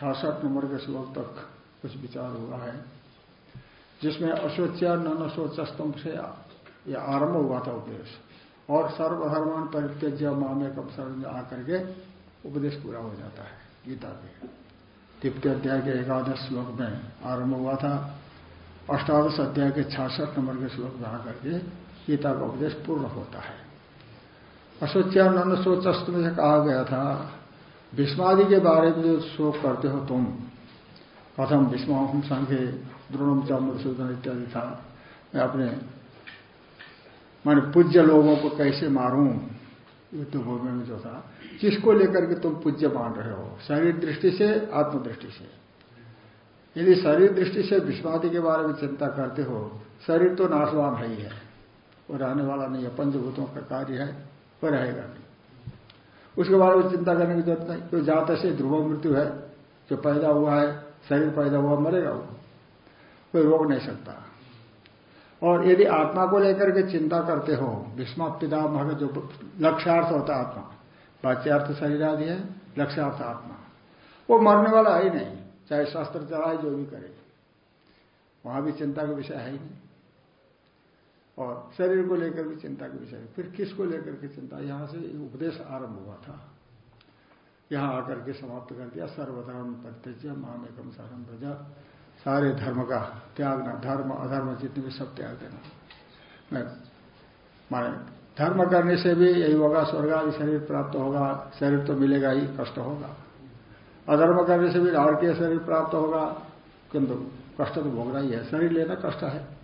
छियासठ नंबर के श्लोक तक कुछ विचार हुआ है, जिसमें अशोच्या न शोचस्तंभ से यह आरंभ हुआ था उपदेश। और सर्वधर्मान परित्यज्य मामे कब शरण आकर के उपदेश पूरा हो जाता है, गीता के। द्वितीय अध्याय के एकादश श्लोक में आरंभ हुआ था। अष्टादश अध्याय के छियासठ नंबर के श्लोक में आकर के गीता का उपदेश पूर्ण होता है। अशोच्या अशोच्यानंद शोचस्त में कहा गया था भीष्मादि के बारे में जो शोक करते हो तुम, कथम भीष्म संघे, द्रोणम चामसूदन इत्यादि था, मैं अपने, माने पूज्य लोगों को कैसे मारूं युद्ध भूमि में जो था। किसको लेकर के तुम पूज्य मान रहे हो? शरीर दृष्टि से, आत्मदृष्टि से। यदि शरीर दृष्टि से भीष्मादि के बारे में चिंता करते हो, शरीर तो नाशवान है ही है। वो रहने वाला नहीं है, पंचभूतों का कार्य है, वो रहेगा नहीं। उसके बारे में चिंता करने की ज़रूरत नहीं। तो जात से ध्रुव मृत्यु है, जो पैदा हुआ है, शरीर पैदा हुआ, मरेगा वो। कोई रोक नहीं सकता। और यदि आत्मा को लेकर के चिंता करते हो भीष्मा पितामह जो लक्ष्यार्थ होता है आत्मा, वाच्यार्थ शरीर आदि है, लक्ष्यार्थ आत्मा। वो मरने वाला है ही नहीं, चाहे शास्त्र चलाए, जो भी करे। वहाँ भी चिंता का विषय है ही नहीं। और शरीर को लेकर भी चिंता के विषय। फिर किसको लेकर के चिंता? यहाँ से उपदेश आरंभ हुआ था। यहाँ आकर के समाप्त कर दिया। सर्वधर्म प्रत्यज माम एकम शरण प्रजा। सारे धर्म का त्यागना धर्म, अधर्म जितने भी सब त्याग देना। माने धर्म करने से भी यही होगा, स्वर्ग आदि शरीर प्राप्त होगा, शरीर तो मिलेगा ही, कष्ट होगा। अधर्म करने से भी नारकीय शरीर प्राप्त होगा? किंतु कष्ट तो भोगना ही है। शरीर लेना कष्ट है।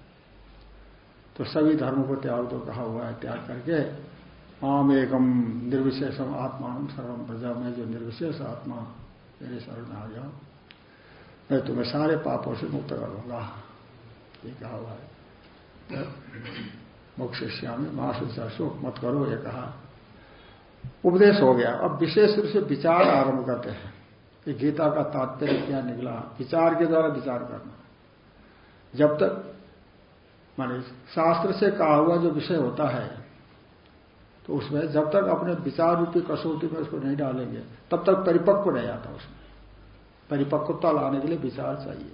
तो सभी धर्म को त्याग तो कहा हुआ है, त्याग करके आम एकम निर्विशेषम आत्मा सर्वम प्रजा में जो निर्विशेष आत्मा, मेरे शरण आ जाओ मैं तुम्हें सारे पापों से मुक्त कर दूँगा। ये कहा हुआ है। मोक्ष श्यामी, महासुचा शोक मत करो, ये कहा। उपदेश हो गया। अब विशेष रूप से विचार आरंभ करते हैं। कि गीता का तात्पर्य क्या निकला? विचार के द्वारा विचार करना। जब तक माने शास्त्र से कहा हुआ जो विषय होता है तो उसमें जब तक अपने विचार रूपी कसौटी में उसको नहीं डालेंगे, तब तक परिपक्व नहीं आता उसमें। परिपक्वता लाने के लिए विचार चाहिए।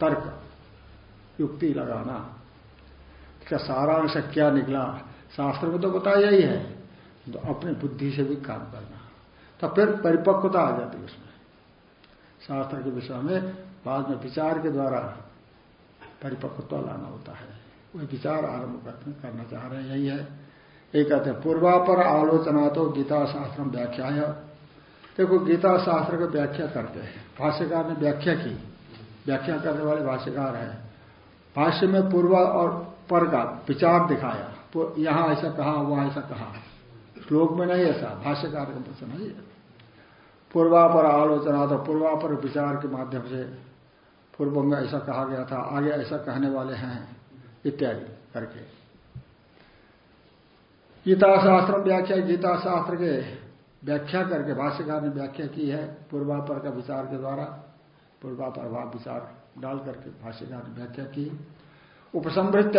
तर्क, युक्ति लगाना। इसका सारांश क्या निकला? शास्त्र में तो बताया ही है। तो अपनी बुद्धि से भी काम करना। तो फिर परिपक्वता आ जाती है उसमें। शास्त्र के विषय में बाद में विचार के द्वारा परिपक्वता लाना होता है। वही विचार आरंभ करना चाह रहे हैं, यही है। ये कहते हैं, पूर्वापर आलोचना तो गीता शास्त्र व्याख्या देखो गीता शास्त्र का व्याख्या करते हैं। भाष्यकार ने व्याख्या की। व्याख्या करने वाले भाष्यकार है। भाष्य में पूर्व और पर का विचार दिखाया। यहाँ ऐसा कहा, वहाँ ऐसा कहा। श्लोक में नहीं ऐसा। भाष्यकार का नहीं है पूर्वापर आलोचना तो पूर्वापर विचार के माध्यम से पूर्व में ऐसा कहा गया था, आगे ऐसा कहने वाले हैं, इत्यादि करके। गीता शास्त्र व्याख्या, गीता शास्त्र के व्याख्या करके, भाष्यकार ने व्याख्या की है, पूर्वापर का विचार के द्वारा, पूर्वापर भाव विचार डाल करके भाष्यकार ने व्याख्या की। उपसंवृत्त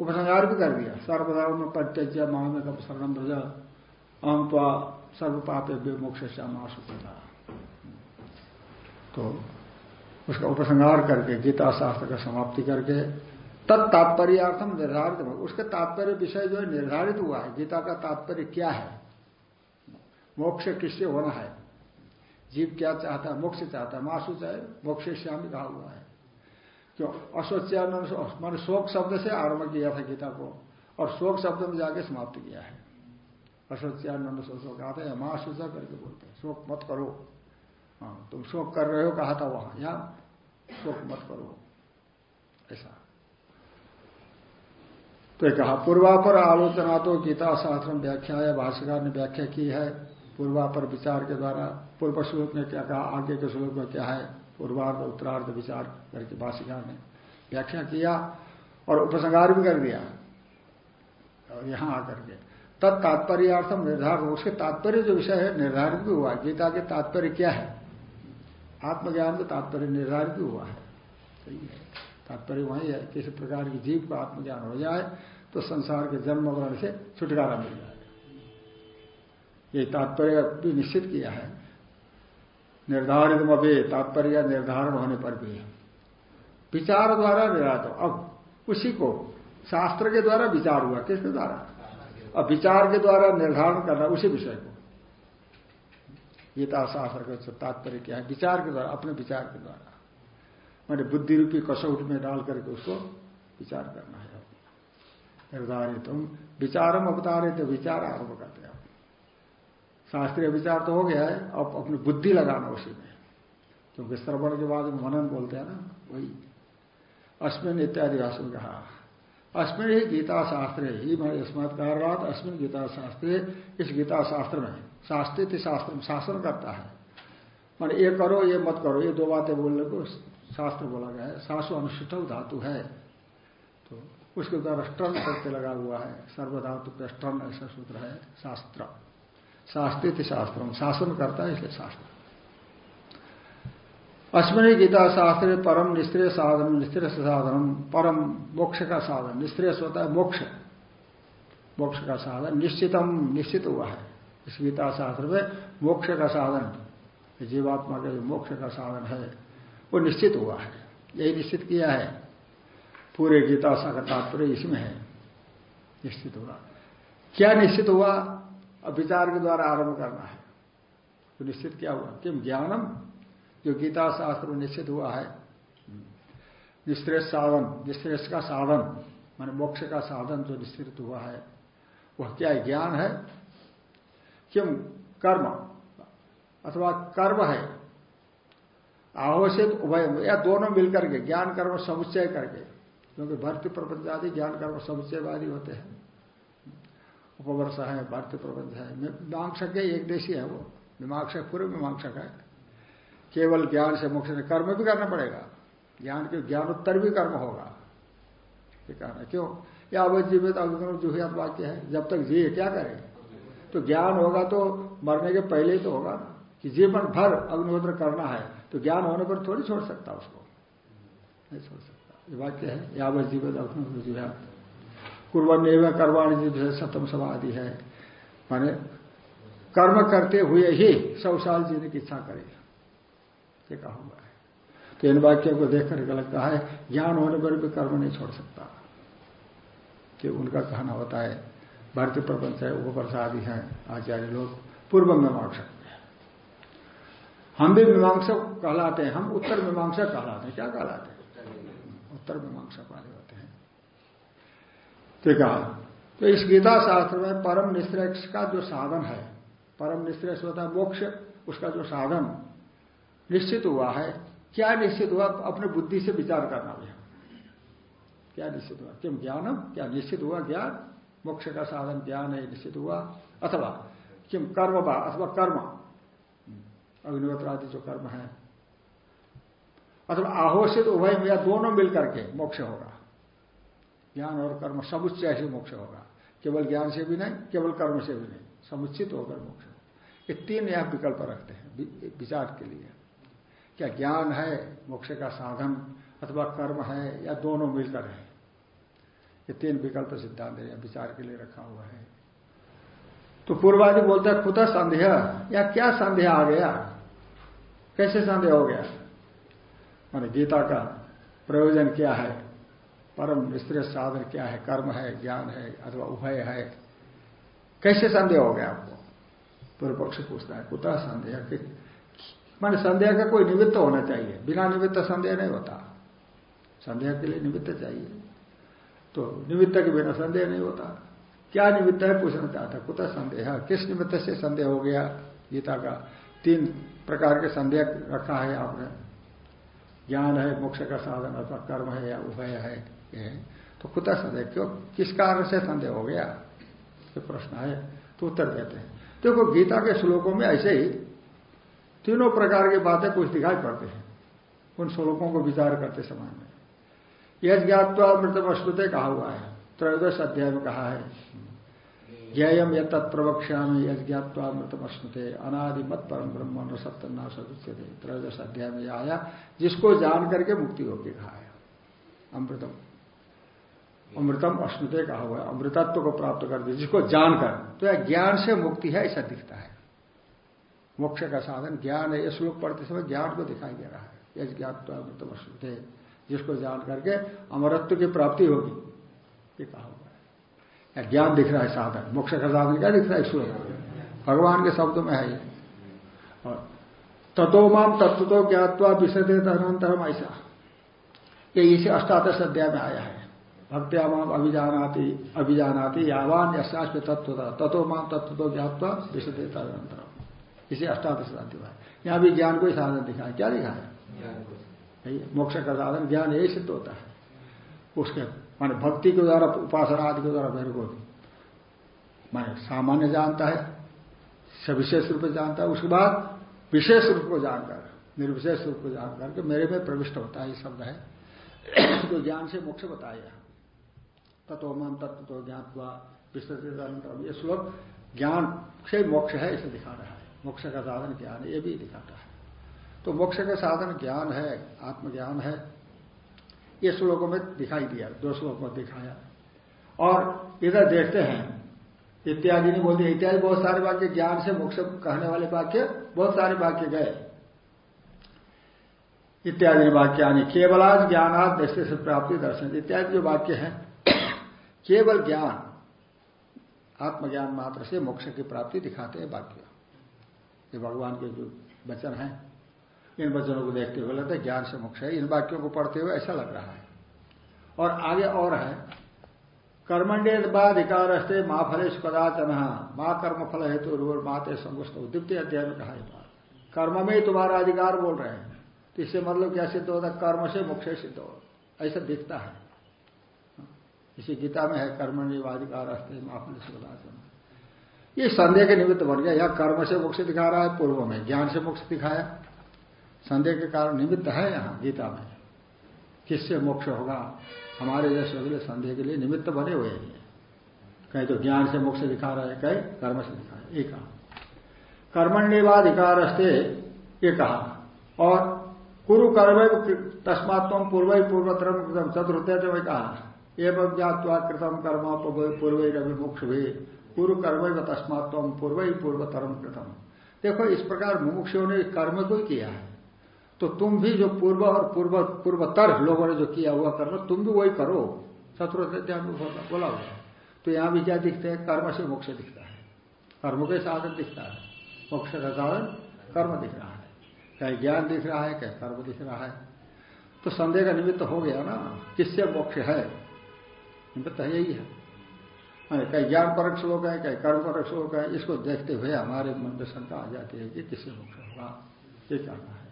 उपसंहार भी कर दिया। सर्वधर्म प्रत्यज्य महामे का शरण ब्रज तो सर्व पापे मोक्ष श्यामाशुता तो उसका उपसंहार करके, गीता शास्त्र का समाप्ति करके तत्तात्पर्यार्थम निर्धारित उसके तात्पर्य विषय जो है निर्धारित हुआ है, गीता का तात्पर्य क्या है? मोक्ष किससे होना है? जीव क्या चाहता है? मोक्ष चाहता है। मासु चाहे मोक्ष श्यामी कहा हुआ है। क्यों? असोच्यानंद मैंने शोक शब्द से आरंभ किया था गीता को, और शोक शब्द में जाके समाप्त किया है। असोच्यानंद शोक कहा था माँ करके बोलते हैं, शोक मत करो। हाँ तुम शोक कर रहे हो, कहा था वहाँ, यहाँ शोक मत करो। ऐसा। तो कहा, पूर्वापर आलोचना तो गीता शास्त्र में व्याख्या है भाष्यकार ने व्याख्या की है। पूर्वापर विचार के द्वारा, पूर्व श्लोक ने क्या कहा, आगे के श्लोक में क्या है, पूर्वार्ध, उत्तरार्ध विचार करके भाषिका ने व्याख्या किया और उपसंगार भी कर दिया। और यहाँ आकर के, तत्तात्पर्यार्थम निर्धारण उसके तात्पर्य जो विषय है, निर्धारित भी हुआ। गीता के तात्पर्य क्या है? आत्मज्ञान का तात्पर्य निर्धारित भी हुआ है। सही है। तात्पर्य वही है किसी प्रकार की जीव का आत्मज्ञान हो जाए तो संसार के जन्म वर्ण से छुटकारा मिल जाएगा ये तात्पर्य भी निश्चित किया है। निर्धारित मबे तात्पर्य निर्धारण होने पर भी विचार द्वारा निर्धारित अब उसी को शास्त्र के द्वारा विचार हुआ, किसके द्वारा? अब विचार के द्वारा निर्धारण करना उसी विषय को। गीता शास्त्र का तात्पर्य क्या है? विचार के द्वारा, अपने विचार के द्वारा। मैंने बुद्धि रूपी कसौट में डाल करके उसको विचार करना है। निर्धारित तुम विचारम अवतारित विचार आरंभ करते हैं शास्त्रीय विचार तो हो गया है, अब अपनी बुद्धि लगाना उसी में। क्योंकि श्रवण के बाद मनन बोलते हैं ना, वही। अश्विन इत्यादि भाषण कहा। अश्विन ही गीता शास्त्र, ही मैं स्मृत था अश्विन गीता शास्त्र, इस गीता शास्त्र में शास्त्रित शास्त्र शासन करता है। मान ये करो, ये मत करो, ये दो बातें बोलने को शास्त्र बोला गया है। सासु अनुष्ठ धातु है। तो उसके द्वारा स्टर्न करते लगा हुआ है। सर्वधातु पे स्टर्न ऐसा सूत्र है। शास्त्र। शास्त्रित शास्त्र शासन करता है इसलिए शास्त्र। अश्विनी गीता शास्त्र परम निस्त्रीय साधन निस्त्रीय साधन परम मोक्ष का साधन। निस्त्रीय होता है मोक्ष। मोक्ष का साधन। निश्चितम, निश्चित हुआ है। इस गीता शास्त्र में मोक्ष का साधन जीवात्मा का जो मोक्ष का साधन है, वो निश्चित हुआ है, यही निश्चित किया है। पूरे गीता का तात्पर्य इसमें है, निश्चित हुआ। क्या निश्चित हुआ? अब विचार के द्वारा आरंभ करना है। तो निश्चित क्या हुआ? किम? ज्ञानम, जो गीता शास्त्र में निश्चित हुआ है। निश्रेष साधन निश्रेष का साधन, मान मोक्ष का साधन जो निश्चित हुआ है, वह क्या ज्ञान है। किम? कर्म। अथवा कर्म है। आवश्यक उभय, या दोनों मिलकर के ज्ञान, कर्म, समुच्चय करके, क्योंकि भर्ती प्रपंच आदि, ज्ञान, कर्म समुच्चयवादी होते हैं। उपवर्ष है, भर्ती प्रपंच है। मीमांसक है एक देशी है वो। मीमांसक, पूर्व मीमांसक है। केवल ज्ञान से मोक्ष कर्म भी करना पड़ेगा। ज्ञान के ज्ञानोत्तर भी कर्म होगा। ये कहना क्यों? या अवैध जीवित अग्निगुण जुहियात वाक्य है। जब तक जिए क्या करे? तो ज्ञान होगा तो मरने के पहले ही तो होगा। ना कि जीवन भर अग्निहोत्र करना है तो ज्ञान होने पर थोड़ी छोड़ सकता उसको। नहीं छोड़ सकता। ये वाक्य है? यावत जीवित अग्निहोत्र जुहियात कुर्बन एवं कर्वाणी जी सप्तम आदि है। माने कर्म करते हुए ही सौ साल जीने की इच्छा करेगा। ये कहा हुआ है। तो इन वाक्यों को देख करके लगता है। ज्ञान होने पर भी कर्म नहीं छोड़ सकता। कि उनका कहना होता है भारतीय प्रपंच है उपवर्ष आदि हैं, आचार्य लोग, पूर्व मीमांसक हम भी मीमांसक कहलाते हैं, हम उत्तर मीमांसा कहलाते हैं। क्या कहलाते हैं? उत्तर मीमांसा वाले होते हैं। तो कहा तो इस गीता शास्त्र में परम निश्रेष का जो साधन है, परम निश्रेष होता है मोक्ष, उसका जो साधन निश्चित हुआ है, क्या निश्चित हुआ? अपने बुद्धि से विचार करना भी क्या निश्चित हुआ? क्यों ज्ञानम? क्या निश्चित हुआ ज्ञान? मोक्ष का साधन ज्ञान है, निश्चित हुआ। अथवा, किम कर्म बा अथवा कर्म। अग्निहोत्र आदि जो कर्म है। अथवा आहोषित उभय या दोनों मिलकर के मोक्ष होगा। ज्ञान और कर्म समुच्चय से मोक्ष होगा। केवल ज्ञान से भी नहीं, केवल कर्म से भी नहीं समुचित होकर मोक्ष ये तीन यह विकल्प रखते हैं विचार के लिए। क्या ज्ञान है, मोक्ष का साधन, अथवा कर्म है, या दोनों मिलकर है? ये तीन विकल्प सिद्धांत है विचार के लिए रखा हुआ है। तो पूर्वादि बोलता है खुद संदेह? या क्या संदेह आ गया? कैसे संदेह हो गया? मान गीता का प्रयोजन क्या है? परम निस्त्रीय साधन क्या है? कर्म है, ज्ञान है, अथवा उभय है? कैसे संदेह हो गया आपको? पूर्व पक्ष पूछता है, कुतः संदेह? माने संदेह का कोई निमित्त होना चाहिए। बिना निमित्त संदेह नहीं होता। संदेह के लिए निमित्त चाहिए। तो निमित्त के बिना संदेह नहीं होता। क्या निमित्त है? पूछना चाहता कुछ संदेह किस निमित्त से संदेह हो गया? गीता का तीन प्रकार के संदेह रखा है आपने। ज्ञान है, मोक्ष का साधन अथवा कर्म है या उभय है, ये तो कुछ संदेह, क्यों? किस कारण से संदेह हो गया? ये प्रश्न है तो उत्तर देते हैं। देखो तो गीता के श्लोकों में ऐसे ही तीनों प्रकार की बातें कुछ दिखाई पड़ते हैं। उन श्लोकों को विचार करते समय में। यह ज्ञातवा मृतम अश्रुते कहा हुआ है। त्रयोदश अध्याय में कहा है। ज्ञम यद तत्प्रवक्षा में यज ज्ञातवा मृतम अश्नुते अनादि मत परम ब्रह्म न सत्यना सदुच्य थे त्रयोदश अध्याय में आया, जिसको जान करके मुक्ति होगी कहा है। अमृतम। अमृतम अश्नुते कहा हुआ है। अमृतत्व को प्राप्त कर दिया जिसको जानकर तो यह ज्ञान से मुक्ति है, ऐसा दिखता है। मोक्ष का साधन ज्ञान है, ये श्लोक पढ़ते समय ज्ञान को दिखाई दे रहा है। यज ज्ञातवा अमृतम अश्नुते जिसको जान करके अमरत्व की प्राप्ति होगी। ये कहा हुआ है। ज्ञान दिख रहा है साधन। मोक्ष का साधन क्या दिख रहा है? श्लोक भगवान के शब्दों में है ये। और तत्वमाम तत्व तो ज्ञातवा विषय अनंतरम ऐसा। ये इसे अष्टादश अध्याय में आया है। भक्त्यामाम अभिजानाती अभिजानाती यावान यशास में तत्व था तत्वमाम तत्व तो ज्ञातवा विषय तदनंतरम इसे अष्टादश अध्याय यहाँ भी ज्ञान को ही साधन दिखाया क्या दिखाया मोक्ष का साधन, ज्ञान यही सिद्ध होता है। उसके, माने भक्ति के द्वारा, उपासना आदि के द्वारा मेरे को माने सामान्य जानता है, सविशेष रूप से जानता है, उसके बाद विशेष रूप को जानकर, निर्विशेष रूप को जानकर के मेरे में प्रविष्ट होता है, ये शब्द है। तो ज्ञान से मोक्ष बताया तत्व मन तत्व तो हुआ, विस्तृत ये श्लोक ज्ञान से मोक्ष है, इसे दिखा रहा है। मोक्ष का साधन ज्ञान, ये भी दिखाता है। तो मोक्ष का साधन ज्ञान है, आत्मज्ञान है। ये श्लोकों में दिखाई दिया, दो श्लोक में दिखाया। और इधर देखते हैं, इत्यादि नहीं बोलते इत्यादि बहुत सारे वाक्य ज्ञान से मोक्ष कहने वाले वाक्य, बहुत सारे वाक्य गए। इत्यादि वाक्यानि केवलाज ज्ञानात दृष्टि से प्राप्ति दर्शन। इत्यादि जो वाक्य है, केवल ज्ञान, आत्मज्ञान मात्र से मोक्ष की प्राप्ति दिखाते हैं वाक्य। ये भगवान के जो वचन हैं इन वचनों को देखते हुए लगता है ज्ञान से मोक्ष है, इन वाक्यों को पढ़ते हुए ऐसा लग रहा है। और आगे और है कर्मण्य बाधिकार अस्ते माँ फलेश कदाचन, माँ कर्म फल हेतु रूर माते संगुष्ट। द्वितीय अध्याय में कहा बात। कर्म में ही तुम्हारा अधिकार बोल रहे हैं। तो इससे मतलब क्या सिद्ध होता है? कर्म से मोक्ष सिद्ध हो। ऐसा दिखता है। इसी गीता में है कर्मण्यवाधिकार अस्ते माँ फलेश कदाचन। ये संदेह के निमित्त बन गया। यह कर्म से मोक्ष दिखा रहा है, पूर्व में ज्ञान से मोक्ष दिखाया। संदेह के कारण निमित्त है यहाँ, गीता में। किससे मोक्ष होगा? हमारे जैसे अगले संदेह के लिए निमित्त बने हुए हैं। कहीं तो ज्ञान से मोक्ष दिखा रहे हैं, कहीं कर्म से दिखा रहे एक कहा। कर्मण्यवाधिकार ये कहा। और कुरु कर्म तस्मात्म पूर्व पूर्वतरम कृतम चतुर्थ में कहा। एवं ज्ञातवा कृतम कर्म पूर्व रवि मोक्ष भी कुरु कर्म तस्मात्म पूर्व पूर्वतरम कृतम। देखो, इस प्रकार मुमुक्षों ने कर्म को ही किया है। तो तुम भी जो पूर्व और पूर्व, पूर्वतर लोगों ने जो किया हुआ कर्म, तुम भी वही करो। शत्रुध्यान बोला हुआ तो यहाँ भी क्या दिखते हैं? कर्म से मोक्ष दिखता है। कर्म के साधन दिखता है। मोक्ष का साधन कर्म दिख रहा है। कहीं ज्ञान दिख रहा है कहीं कर्म दिख रहा है। तो संदेह का निमित्त हो गया ना। किससे मोक्ष है? निमित्त है, यही है। कहीं ज्ञान परक श्लोक है कहीं कर्म परक श्लोक है, इसको देखते हुए हमारे मन में शंका आ जाती है कि किससे मोक्ष होगा? ये कहना है।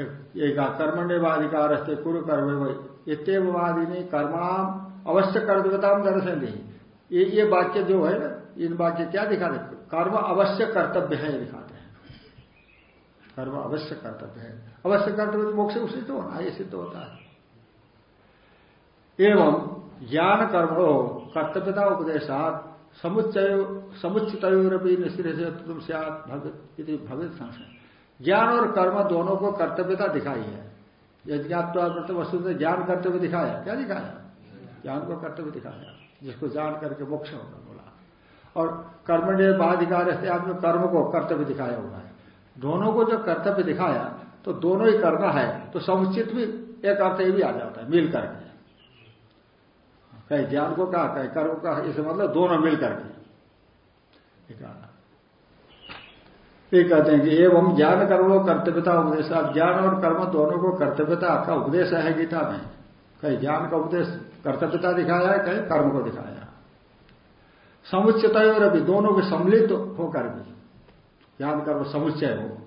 एक कर्मण्यवाधिकार थे कुरु कर्म इतवादी ने कर्माम अवश्य कर्तव्यता दर्शन दी ये ये वाक्य जो है ना, इन वाक्य क्या दिखाते कर्म अवश्य कर्तव्य है दिखाते हैं। कर्म अवश्य कर्तव्य है। अवश्य कर्तव्य मोक्ष सिद्ध होना ये सिद्ध होता है। एवं ज्ञान कर्म, कर्तव्यता उपदेशात, समुच्चय समुचितरपी निश्चित भवित संशय। ज्ञान और कर्म दोनों को कर्तव्यता दिखाई है। यज्ञात्वा वस्तु से ज्ञान कर्तव्य दिखाया। क्या दिखाया? ज्ञान को कर्तव्य दिखाया। जिसको जान करके मोक्ष होगा बोला। और कर्म ने बाधिकार आदमी कर्म को कर्तव्य दिखाया हुआ है। दोनों को जो कर्तव्य दिखाया तो दोनों ही करना है तो समुचित भी एक अर्थ भी आ जाता है, मिल करके। कहीं ज्ञान को कहा, कहीं कर्म का इसे मतलब दोनों मिल करके। ये कहते हैं कि एवं ज्ञान कर्मो कर्तव्यता उपदेश। ज्ञान और कर्म दोनों को कर्तव्यता का उपदेश है गीता में। कहीं ज्ञान का उपदेश कर्तव्यता दिखाया है, कहीं कर्म को दिखाया। समुच्चता और अभी दोनों के सम्मिलित होकर भी। ज्ञान कर्म समुच्चय हो।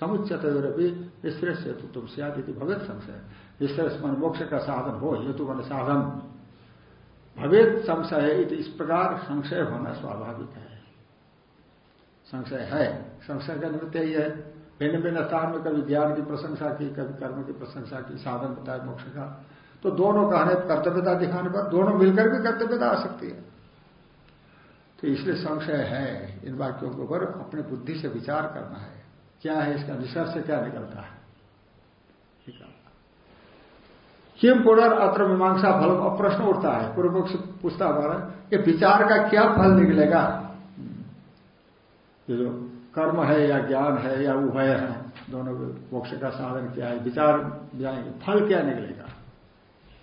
समुच्चत अभी निश्रेष हेतु तुम सियादी भगत संशय। निश्रेष मन मोक्ष का साधन हो, हेतु मन साधन। भवेद संशय इस प्रकार संशय होना स्वाभाविक है। संशय है। संशय का निमित्त यही है। भिन्न भिन्न स्थान में कभी ज्ञान की प्रशंसा की, कभी कर्म की प्रशंसा की, साधन बताए, मोक्ष का। तो दोनों कहने कर्तव्यता दिखाने पर दोनों मिलकर भी कर्तव्यता आ सकती है। तो इसलिए संशय है इन वाक्यों के ऊपर अपने बुद्धि से विचार करना है। क्या है इसका निष्कर्ष क्या निकलता है? किम पुनर् अत्र मीमांसा फल प्रश्न उठता है। पूर्व पक्ष पूछता हमारा, ये विचार का क्या फल निकलेगा? ये जो कर्म है या ज्ञान है या उभय है, दोनों मोक्ष का साधन क्या है, विचार जाएँगे, फल क्या निकलेगा?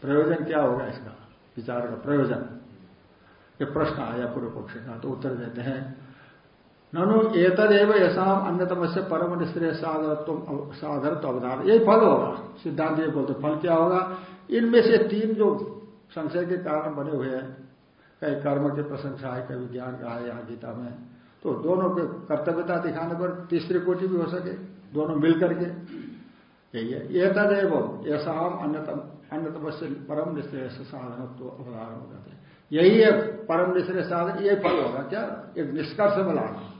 प्रयोजन क्या होगा इसका? विचार का प्रयोजन। ये प्रश्न आया पूर्व पक्ष का तो उत्तर देते हैं। ननु एतदेव यशाम अन्यतम से परम निश्चय साधरत्व साधरत्व अवधान। यही फल होगा, सिद्धांत ये बोलते फल क्या होगा? इनमें से तीन जो संशय के कारण बने हुए हैं, कई कर्म की प्रशंसा है कभी ज्ञान का है, यहाँ गीता में। तो दोनों के कर्तव्यता दिखाने पर तीसरी कोटि भी हो सके, दोनों मिलकर के। यही है। ये तदेव यशाम अन्यतम अन्यतम से परम निश्चय साधन तो अवधारण हो। जाते यही है परम निश्चय साधन यही फल होगा क्या? एक निष्कर्ष में लाना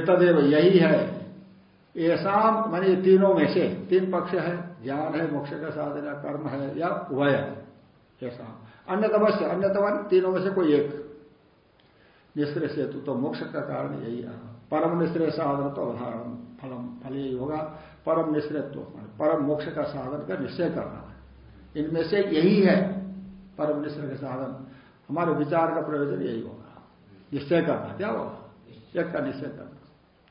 तदेव, यही है। ऐसा मानी तीनों में से, तीन पक्ष है, ज्ञान है, मोक्ष का साधन, कर्म है, या उभय है। ऐसा अन्यतम से अन्यतम तीनों में से कोई एक। निश्चय सेतु तो मोक्ष का कारण यही है। परम निश्चय साधन तो अवधारण, फलम, फल यही होगा। परम निश्चयत्व परम मोक्ष का साधन का निश्चय करना है। इनमें से यही है परम निश्चय का साधन। हमारे विचार का प्रयोजन यही होगा। निश्चय करना, क्या होगा? एक का निश्चय करना।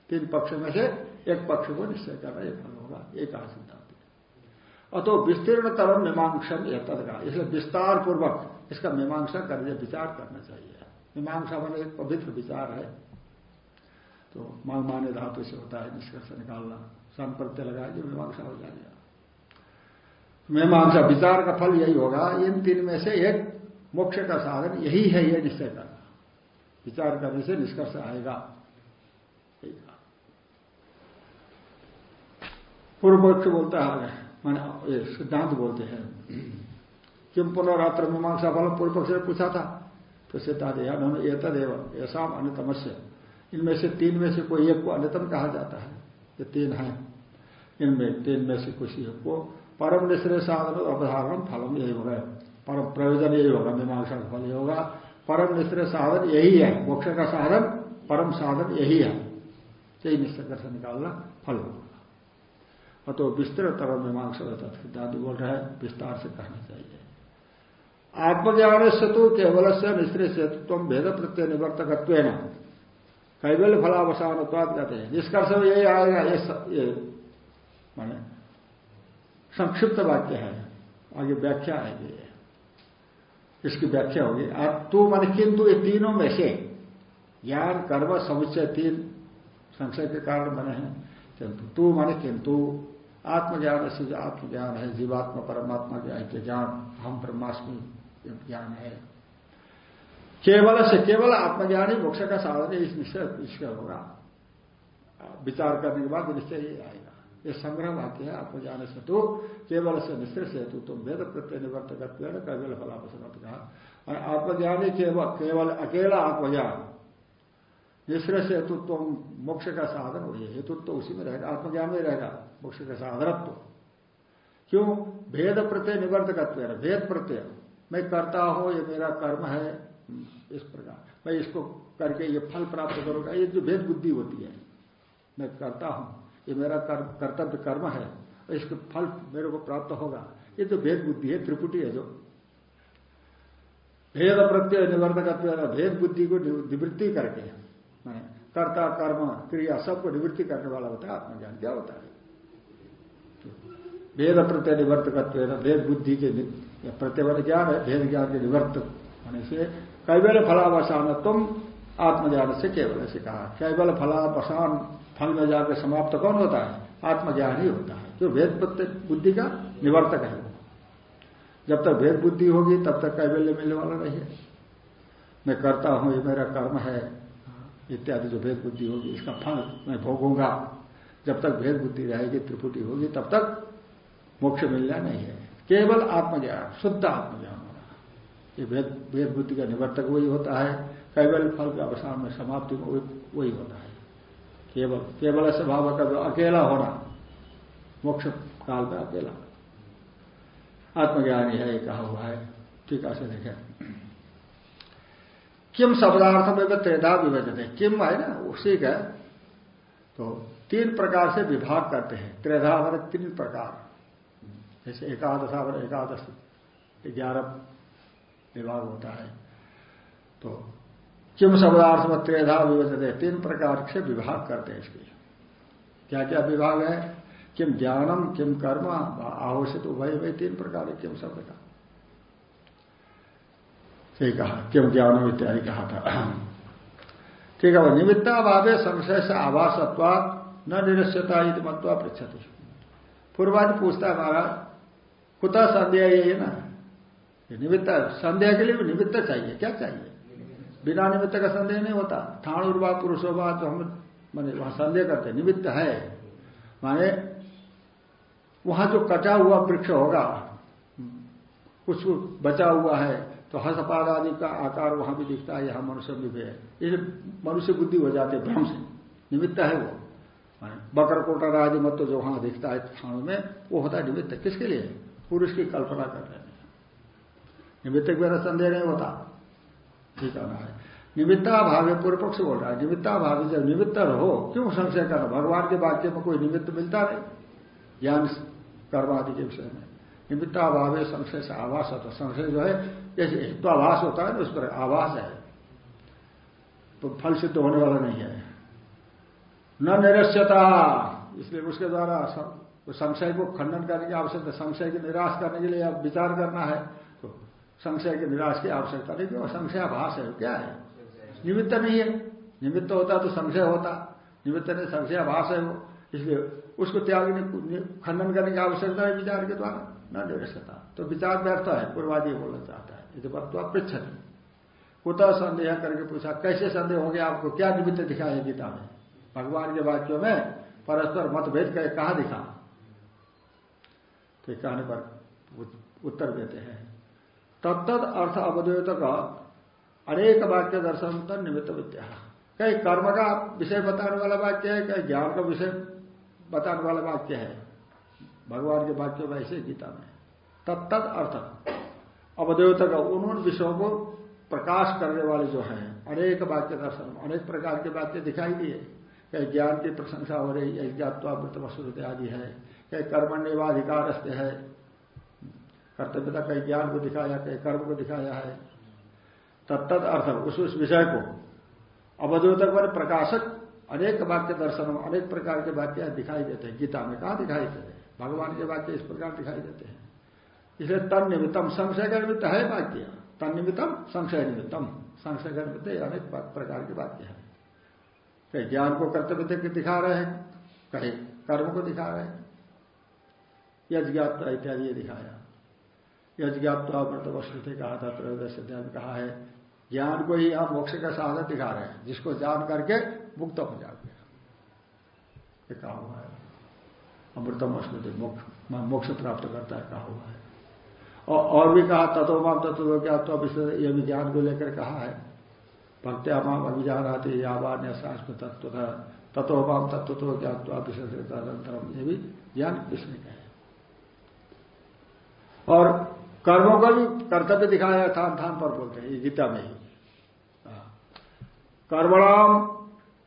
तीन पक्ष में से एक पक्ष को निश्चय करना यह फल होगा। एक कहा सिद्धांत अतो विस्तीर्ण तरम मीमांसन यह तदगा। इसलिए विस्तार पूर्वक इसका मीमांसा करके विचार करना चाहिए। मीमांसा मैंने एक पवित्र विचार है। तो मांग माने धातु से होता है निष्कर्ष निकालना। संप्रत्य लगाएगी मीमांसा हो जाएगा मीमांसा विचार का फल यही होगा, इन तीन में से एक मोक्ष का साधन यही है यह निश्चय करना। विचार करने से निष्कर्ष आएगा। पूर्व पक्ष बोलता है, मैंने सिद्धांत बोलते हैं। किम पुनरात्र मीमांसा फल पूर्व पक्ष ने पूछा था तो सिद्धांत ये तदेव ऐसा अन्यतमस्य इनमें से तीन में से कोई एक को अन्यतम कहा जाता है। ये तीन है। इनमें तीन में से कुछ एक को परम निश्चय साधन अवधारण फलम यही होगा। परम प्रयोजन यही होगा, मीमांसा का फल यही होगा। परम निश्चय साधन यही है, मोक्ष का साधन, परम साधन यही है। यही निश्चय से निकालना फल होगा। अतो विस्तृत तरह मीमांसा सिद्धांत बोल रहा है, विस्तार से कहना चाहिए। आत्मज्ञान से तो केवल से निश्चय से तुम भेद प्रत्यय निवर्तकत्व कैवल्य फलावसान कहते हैं। निष्कर्ष में यही आएगा ये, ये माने संक्षिप्त वाक्य है। आगे व्याख्या आएगी इसकी व्याख्या होगी। तू मान किंतु ये तीनों में से ज्ञान कर्म समुच्चय तीन संशय के कारण बने हैं। किंतु तू माने किंतु आत्मज्ञान से जो आत्मज्ञान है जीवात्मा परमात्मा के ज्ञान हम ब्रह्मास्मि ज्ञान है। केवल से केवल आत्मज्ञान ही मोक्ष का साधन है, इस निश्चय निश्चय होगा। विचार करने के बाद निश्चय ही आएगा। ये संग्रह वाक्य है, आत्मज्ञान से तो केवल से निश्चय से तो तुम वेद प्रत्यय निवर्तक कैवल फलापसमत कहा और आत्मज्ञान ही केवल केवल अकेला आत्मज्ञान। निश्चय से हेतु तुम मोक्ष का साधन हो हेतु तो उसी में रहेगा, आत्मज्ञान में रहेगा, मोक्ष का साधनत्व। क्यों? भेद प्रत्यय निवर्तकत्व भेद प्रत्यय। मैं करता हूँ, ये मेरा कर्म है। इस प्रकार। मैं इसको करके ये फल प्राप्त करूँगा। ये जो भेद बुद्धि होती है, मैं करता हूँ। ये मेरा कर्तव्य कर्म है। इसके फल मेरे को प्राप्त होगा। ये जो भेद बुद्धि है, त्रिपुटी है जो। भेद प्रत्यय निवर्तक भेद बुद्धि को निवृत्ति करके। मैं कर्ता, कर्म, क्रिया सबको निवृत्ति करने वाला होता है। आत्मज्ञान क्या होता है? भेद प्रत्यय निवर्तकत्व भेद बुद्धि के प्रत्यय ज्ञान है, भेद ज्ञान के निवर्तक होने से कैवल फलावसान तुम आत्मज्ञान से केवल से कहा। कैवल फलावसान फल में जाकर समाप्त कौन होता है? आत्मज्ञान ही होता है, जो भेद बुद्धि का निवर्तक है जब तक भेद बुद्धि होगी, तब तक कैबल्य मिलने वाला नहीं है। मैं करता हूँ, ये मेरा कर्म है। इत्यादि जो भेद बुद्धि होगी, इसका फल मैं भोगूँगा। जब तक भेद बुद्धि रहेगी, त्रिपुटी होगी, तब तक मोक्ष मिलना नहीं है। केवल आत्मज्ञान, शुद्ध आत्मज्ञान होना। ये भेद बुद्धि का निवर्तक वही होता है। केवल फल के अवसान में समाप्ति में वही होता है। केवल केवल स्वभाव का जो अकेला होना, मोक्ष काल में अकेला। आत्मज्ञानी है कहा हुआ है। ठीक से देखें। किम शब्दार्थ में त्रेधा विभजते। किम है ना, उसी का। तो तीन प्रकार से विभाग करते हैं। त्रेधा हमारे तीन प्रकार। जैसे एकादशा और एकादश ग्यारह विभाग होता है। तो किम शब्दार्थ में त्रेधा विभजते, तीन प्रकार से विभाग करते हैं इसके। क्या क्या विभाग है? किम ज्ञानम, किम कर्म, आवश्यक उभय वही तीन प्रकार है किम शब्द का। ठीक कहा, किम ज्ञानम इत्यादि कहा था। ठीक है निमित्ताभावे संशय से आभासत्वा न निरस्यता मत्वा पृछति पूर्वादि पूछता है महाराज कुता संदेह यही है ना? निमित्त संध्या के लिए भी निमित्त चाहिए। क्या चाहिए? बिना निमित्त का संदेह नहीं होता। ठाणुर्वाद पुरुषोवाद जो हम माने वहाँ संदेह करते निमित्त है। माने वहाँ जो कटा हुआ वृक्ष होगा, कुछ बचा हुआ है तो हसपाद आदि का आकार वहाँ भी दिखता है। यहाँ मनुष्य भी है। इसे मनुष्य बुद्धि हो जाते भ्रम से। निमित्त है वो। बकर कोटर आदि मत तो जो वहाँ दिखता है स्थानों में, वो होता है निमित्त। किसके लिए? पुरुष की कल्पना कर रहे हैं। निमित्त के मेरा संदेह नहीं होता। ठीक है निमित्ता भाव्य पूर्व पक्ष बोल रहा है। निमित्ता भाव्य जब निमित्त रहो क्यों संशय करना भगवान के वाक्य में कोई निमित्त मिलता नहीं। ज्ञान कर्म आदि के विषय में। निमित्ताभाव संशय से आवास होता संशय जो है, जैसे हित्वाभास होता है ना, उस पर आवास है। तो फल सिद्ध होने वाला नहीं है। न निरस्यता, इसलिए उसके द्वारा संशय को खंडन करने की आवश्यकता, संशय की निराश करने के लिए आप विचार करना है तो संशय के निराश की आवश्यकता नहीं क्यों संशयाभास है, क्या है? निमित्त नहीं है। निमित्त होता तो संशय होता, निमित्त नहीं संशयाभास है वो। इसलिए उसको त्याग खंडन करने की आवश्यकता है विचार के द्वारा, न निरसता तो विचार व्यर्थ है, पूर्वादी बोलना चाहता है। यदि वक्तवा पृछति कुत संदेह करके पूछा, कैसे संदेह हो गया आपको? क्या निमित्त दिखाया गीता में? भगवान के वाक्यों में परस्पर मतभेद कहा दिखा? तो कहने पर उत्तर देते हैं। तत्त अर्थ अवद्योत का अनेक वाक्य दर्शन तन निमित्त विद्या। कई कर्म का विषय बताने वाला वाक्य है, कई ज्ञान का विषय बताने वाला वाक्य है। भगवान के वाक्य में ऐसे गीता में। तत्त अर्थ अवदेवता का उन विषयों को प्रकाश करने वाले जो हैं, अनेक वाक्य दर्शन, अनेक प्रकार के वाक्य दिखाई दिए। कहीं ज्ञान की प्रशंसा हो रही है ज्ञातवामृत वसुरते आदि है कहीं कर्मण्यवाधिकार है। कर्तव्यता कहीं ज्ञान को दिखाया, कहीं कर्म को दिखाया है। तत्त अर्थ, उस उस विषय को अवधोतक वाले प्रकाशक अनेक वाक्य दर्शन, अनेक प्रकार के वाक्य दिखाई देते हैं। गीता में कहा दिखाई देते हैं? भगवान के वाक्य इस प्रकार दिखाई देते हैं। इसलिए तन निमित्तम संशय का निमित्त है वाक्य। तन निमित्तम, संशय निमित्तम। संशय का निमित्त अनेक प्रकार के वाक्य है। कहीं ज्ञान को कर्तव्य दिखा रहे हैं। कहीं कर्म को दिखा रहे हैं। यज्ञात्वा इत्यादि ये दिखाया। यज्ञात्वा व्रत वस्तु कहा था त्रयोदश अध्याय में कहा है ज्ञान को ही आप मोक्ष का साधन दिखा रहे हैं जिसको जान करके मुक्त हो जाते ये कहा हुआ है। अमृतम स्मृति मोक्ष मोक्ष प्राप्त करता है कहा हुआ है। और, और भी कहा तत्वमाम तत्व क्या तो ये भी ज्ञान को लेकर कहा है। भक्त्या माम अभिजान आते यावान शास्त्र तत्व था तत्वमाम तत्व तो तो विषय ये भी ज्ञान विषय का है। और कर्मों का भी कर्तव्य दिखाया था थान पर बोलते हैं, ये गीता में ही। हाँ। कर्मणाम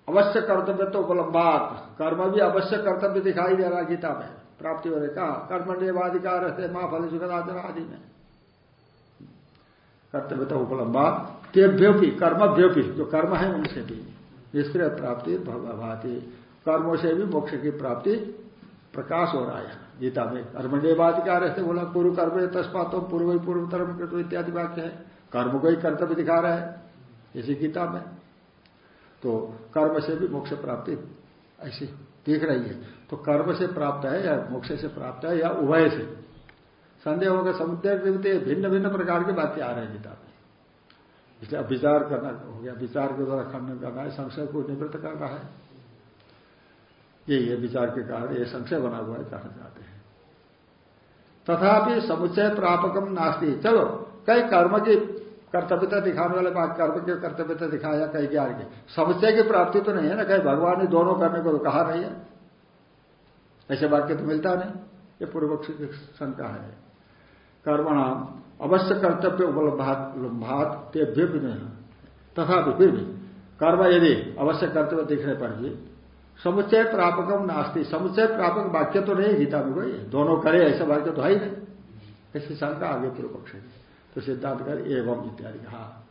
अवश्य कर्तव्य तो उपलम्बात कर्म भी अवश्य कर्तव्य दिखाई दे रहा गीता में। प्राप्ति हो रही कहा? कर्मण्यवाधिकार रहते माँ फल सुखदाचर आदि में। कर्तव्य तो उपलम्बात तेभ्यो भी कर्मभ्यो भी जो कर्म है उनसे भी। निष्क्रिय प्राप्ति भाती कर्मों से भी मोक्ष की प्राप्ति प्रकाश हो रहा है। गीता में कर्मण्यवाधिकार रहते बोला, पूर्व कर्म तस्पात पूर्व पूर्व तरफ़ इत्यादि वाक्य है। कर्म को ही कर्तव्य दिखा रहा है, इसी गीता में। तो कर्म से भी मोक्ष प्राप्ति ऐसी दिख रही है। तो कर्म से प्राप्त है या मोक्ष से प्राप्त है या उभय से? संदेह होगा समुद्र भिन्न भिन्न प्रकार की बातें आ रही है गीता इसलिए अब विचार करना हो गया। विचार के द्वारा खंडन करना है। संशय को निवृत्त करना है। यही है विचार के कारण ये संशय बना हुआ है कहना चाहते हैं। तथापि समुच्चय प्रापकम नास्ती। चलो, कई कर्म की कर्तव्यता दिखाने वाले बात, कर्म के कर्तव्यता दिखाया, कई ज्ञान की। समुच्चय की प्राप्ति तो नहीं है ना, कहीं भगवान ने दोनों करने को तो कहा नहीं है। ऐसे वाक्य तो मिलता नहीं। ये पूर्व की शंका है। कर्मणाम अवश्य कर्तव्य उपलब्धात तथा फिर भी। कर्म यदि अवश्य कर्तव्य दिखने पर भी, समुच्चय प्रापकम नास्ती। समुच्चय प्रापक वाक्य तो नहीं, गीता में कोई दोनों करे, ऐसा वाक्य तो है ही नहीं। ऐसी शंका आगे पूर्व पक्ष तो सिद्धांत कर एवं इत्यादि कहा।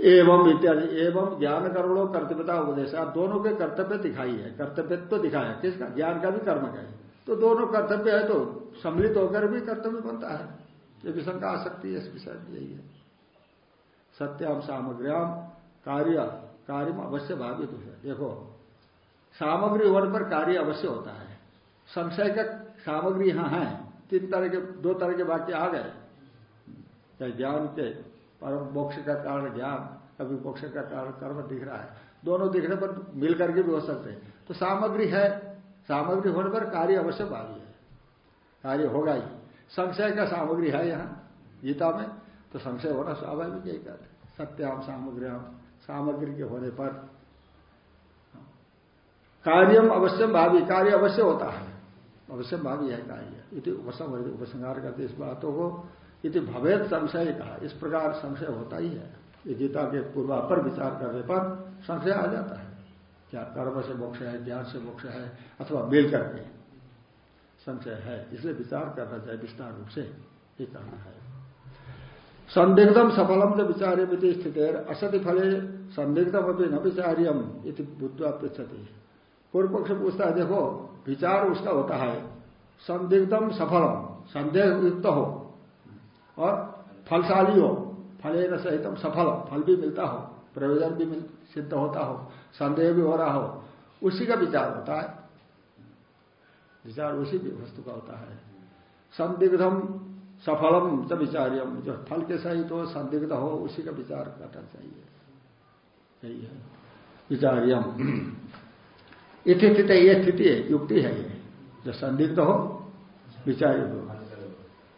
एवं इत्यादि, एवं ज्ञान कर्मणों कर्तव्यता उपदेश। दोनों के कर्तव्य दिखाई है। कर्तव्य तो दिखाया। किसका? ज्ञान का भी कर्म का है। तो दोनों कर्तव्य है तो सम्मिलित होकर भी कर्तव्य बनता है। ये भी शंका आ सकती है, इस विषय में यही है। सत्याम सामग्र्याम कार्य कार्य में अवश्य भावित है। देखो, सामग्री होने पर कार्य अवश्य होता है। संशय का सामग्री यहाँ है, तीन तरह के, दो तरह के वाक्य आ गए। चाहे ज्ञान के, परम मोक्ष का कारण ज्ञान कभी मोक्ष का कारण कर्म दिख रहा है। दोनों दिखने पर मिलकर के भी हो सकते हैं। तो सामग्री है सामग्री होने पर कार्य अवश्य भावी है। कार्य होगा ही। संशय का सामग्री है यहाँ, गीता में तो संशय होना स्वाभाविक यही कहते सत्याम सामग्र्याम, सामग्री के होने पर कार्यम अवश्यम भावी, कार्य अवश्य होता है। अवश्य भावी है कार्य। इति उपसंहार करते इस बातों को, इति भवेद संशय कहा। इस प्रकार संशय होता ही है। गीता के पूर्वा पर विचार करने पर संशय आ जाता है। क्या कर्म से मोक्ष है, ज्ञान से मोक्ष है, अथवा मिल करके संशय है, इसलिए विचार करना चाहिए, विस्तार रूप से ये कहना है। संदिग्धम सफलम जो विचार्य स्थित है असति फले संदिग्धम अभी न विचार्यम इति बुद्धवा पृछति पूर्व पक्ष पूछता है, देखो, विचार उसका होता है, संदिग्धम सफलम संदेह युक्त हो, और फलशाली हो फले न सहितम सफल, फल भी मिलता हो, प्रयोजन भी सिद्ध होता हो। संदेह भी हो रहा हो उसी का विचार होता है। विचार उसी भी वस्तु का होता है। संदिग्धम सफलम च विचार्यम जो फल के सहित हो संदिग्ध हो उसी का विचार करना चाहिए। यही है। विचार्यम। स्थिति ये स्थिति है युक्ति है ये। जो संदिग्ध हो विचार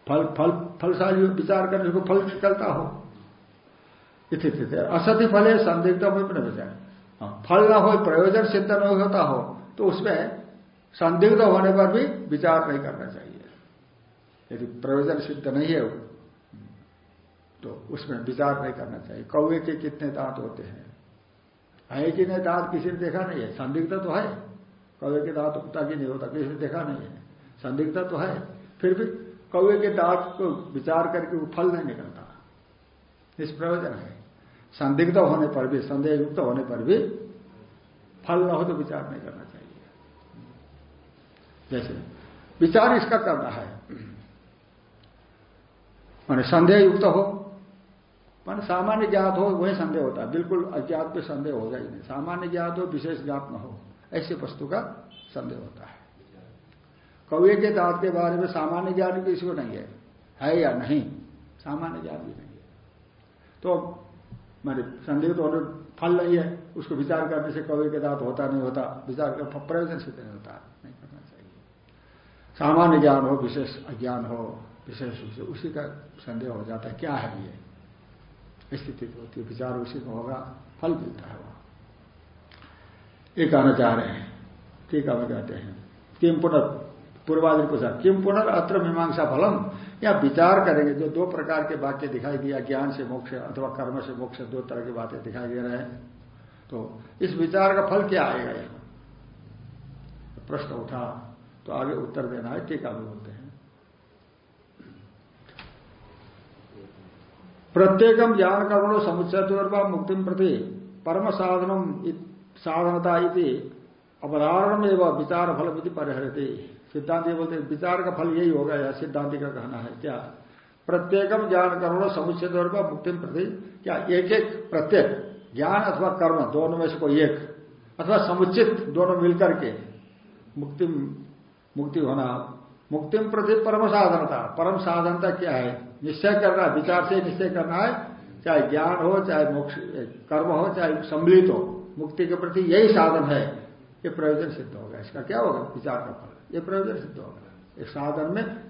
फल फल फलशाली विचार करने को फल निकलता हो। स्थिति। असत्य फल है संदिग्ध हो विचार। हाँ, फल ना हो, प्रयोजन सिद्ध न होता हो तो उसमें संदिग्ध होने पर भी विचार नहीं करना चाहिए। यदि प्रयोजन सिद्ध नहीं है तो उसमें विचार नहीं करना चाहिए। कौए के कितने दांत होते हैं? है कि नहीं दांत? किसी ने देखा नहीं है? संदिग्ध तो है। कौए के दांत होता कि नहीं होता? किसी ने देखा नहीं है। संदिग्ध तो है। फिर भी कौए के दांत को विचार करके वो फल नहीं निकलता। निष्प्रयोजन है। संदिग्ध होने पर भी संदेह युक्त होने पर भी फल न हो तो विचार नहीं करना चाहिए। जैसे विचार इसका करना है। मान संदेह युक्त हो, मान सामान्य ज्ञात हो, वही संदेह होता है। बिल्कुल अज्ञात पे संदेह होगा ही नहीं। सामान्य ज्ञात हो, विशेष ज्ञात न हो, ऐसी वस्तु का संदेह होता है। कौए के दांत के बारे में सामान्य ज्ञान किसी को नहीं है। है या नहीं? सामान्य ज्ञान भी नहीं है। तो मान संदेह तो फल नहीं है, उसको विचार करने से कवि के दांत होता नहीं होता, विचार कर प्रयोजन सिद्ध नहीं होता, नहीं करना चाहिए। सामान्य ज्ञान हो, विशेष अज्ञान हो, विशेष रूप से उसी का संदेह हो जाता है, क्या है ये? स्थिति होती है, विचार उसी को होगा, फल मिलता है वहाँ। ये कहना चाह रहे हैं, ठीक है कहते हैं। किम पुनः पूर्वाधि पूछा किम पुनर्अत्र मीमांसा फलम? या विचार करेंगे, जो दो प्रकार के वाक्य दिखाई दिया, ज्ञान से मोक्ष अथवा कर्म से मोक्ष, दो तरह की बातें दिखाई दे रहे हैं। तो इस विचार का फल क्या आएगा यहाँ? प्रश्न उठा तो आगे उत्तर देना है टीका भी बोलते हैं। प्रत्येकम ज्ञान कर्मणों समुच्चय मुक्ति प्रति परम साधनम साधनता इति अपधारण एवं विचार फल विधि परिहरती। सिद्धांत ये बोलते विचार का फल यही होगा या सिद्धांति का कहना है, क्या? प्रत्येकम ज्ञान कर्मणों समुच्चय मुक्ति प्रति, क्या? एक एक प्रत्येक ज्ञान अथवा कर्म, दोनों में से कोई एक, अथवा समुचित दोनों मिलकर के मुक्ति मुक्ति होना। मुक्ति प्रति परम साधनता। परम साधनता क्या है? निश्चय करना, विचार से निश्चय करना है, चाहे ज्ञान हो, चाहे मोक्ष, कर्म हो, चाहे सम्मिलित हो, मुक्ति के प्रति यही साधन है, ये प्रयोजन सिद्ध होगा। इसका क्या होगा? विचार का फल। ये प्रयोजन सिद्ध होगा। एक साधन में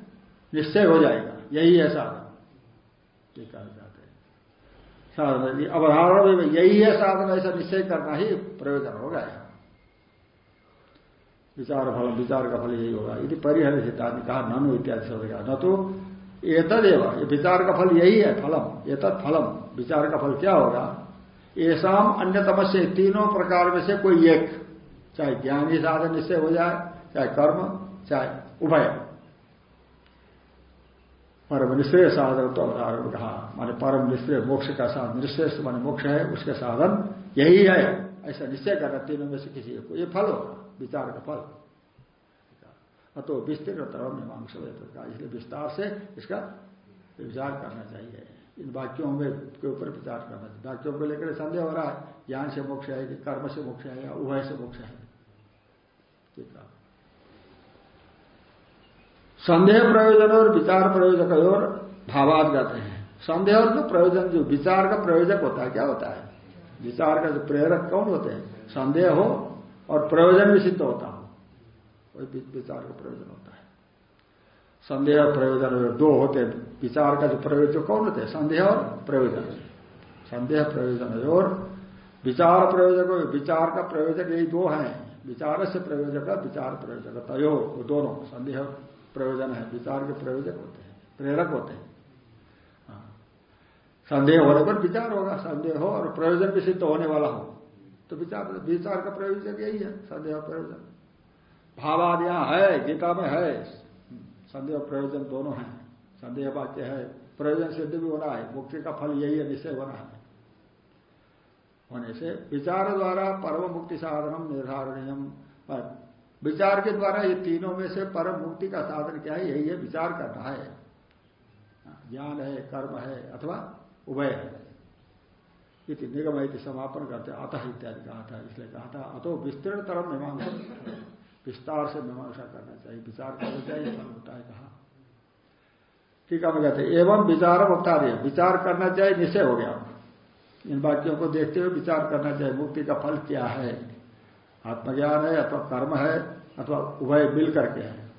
निश्चय हो जाएगा। यही है साधन। ये कहा जाते हैं। साधन अवधारण में यही है साधन, ऐसा निश्चय करना ही प्रयोजन होगा यहाँ। विचार फल, विचार का फल यही होगा। यदि परिहर सिद्धांत कहा, ननु इत्यादि से होगा न तो एतदेव, ये विचार का फल यही है, फलम। एतद फलम। विचार का फल क्या होगा? ऐसा अन्यतम से तीनों प्रकार में से कोई एक। चाहे ज्ञान ही साधन निश्चय हो जाए चाहे कर्म, चाहे उभय। परम निश्चय साधन तो अवधारण कहा। माने परम निश्चय मोक्ष का साधन निश्चय माने मोक्ष है, उसके साधन यही है। ऐसा निश्चय करना तीनों में से किसी को। ये फल होगा, विचार का फल। अतो विस्तृत तरह मीमांस इसलिए विस्तार से इसका विचार करना चाहिए। इन वाक्यों में के ऊपर विचार करना चाहिए। वाक्यों को लेकर संदेह हो रहा है। ज्ञान से मोक्ष है कि कर्म से मोक्ष है या उभय से मोक्ष है। ठीक है। संदेह प्रयोजन और विचार प्रयोजक और भावाद कहते हैं। संदेह और प्रयोजन, जो विचार का प्रयोजक होता है, क्या होता है? विचार का जो प्रेरक कौन होते हैं? संदेह हो और प्रयोजन भी सिद्ध होता हो। वही विचार का प्रयोजन होता है। संदेह और प्रयोजन दो होते हैं, विचार का जो प्रयोजन कौन होते हैं? संदेह और प्रयोजन। संदेह, प्रयोजन और विचार प्रयोजक विचार का प्रयोजक यही दो हैं। विचार से प्रयोजक विचार प्रयोजक तयो दोनों, संदेह प्रयोजन है, विचार के प्रयोजक होते हैं, प्रेरक होते हैं। हाँ। संदेह होने पर विचार होगा, संदेह हो और प्रयोजन भी सिद्ध होने वाला हो तो विचार विचार का प्रयोजक यही है, संदेह प्रयोजन। भावाद यहाँ है, गीता में है, संदेह प्रयोजन दोनों है, संदेह वाक्य है, प्रयोजन सिद्ध भी होना है, मुक्ति का फल यही है, निश्चय होना है। होने से विचार द्वारा परम मुक्ति साधन निर्धारणीय विचार के द्वारा ये तीनों में से परम मुक्ति का साधन क्या है? यही है, विचार करना है। ज्ञान है, कर्म है, अथवा उभय है। इति निगम इति समापन करते अतः इत्यादि कहा था, इसलिए कहा था, अतो विस्तृण तरफ़ मीमांसा। विस्तार से मीमांसा करना चाहिए, विचार करना चाहिए, फल होता है कहा। ठीक है कहते एवं विचार मुक्ता दे विचार करना चाहिए, निश्चय हो गया। इन वाक्यों को देखते हुए विचार करना चाहिए, मुक्ति का फल क्या है? आत्मज्ञान है, अथवा कर्म है, अथवा उभय मिल करके है।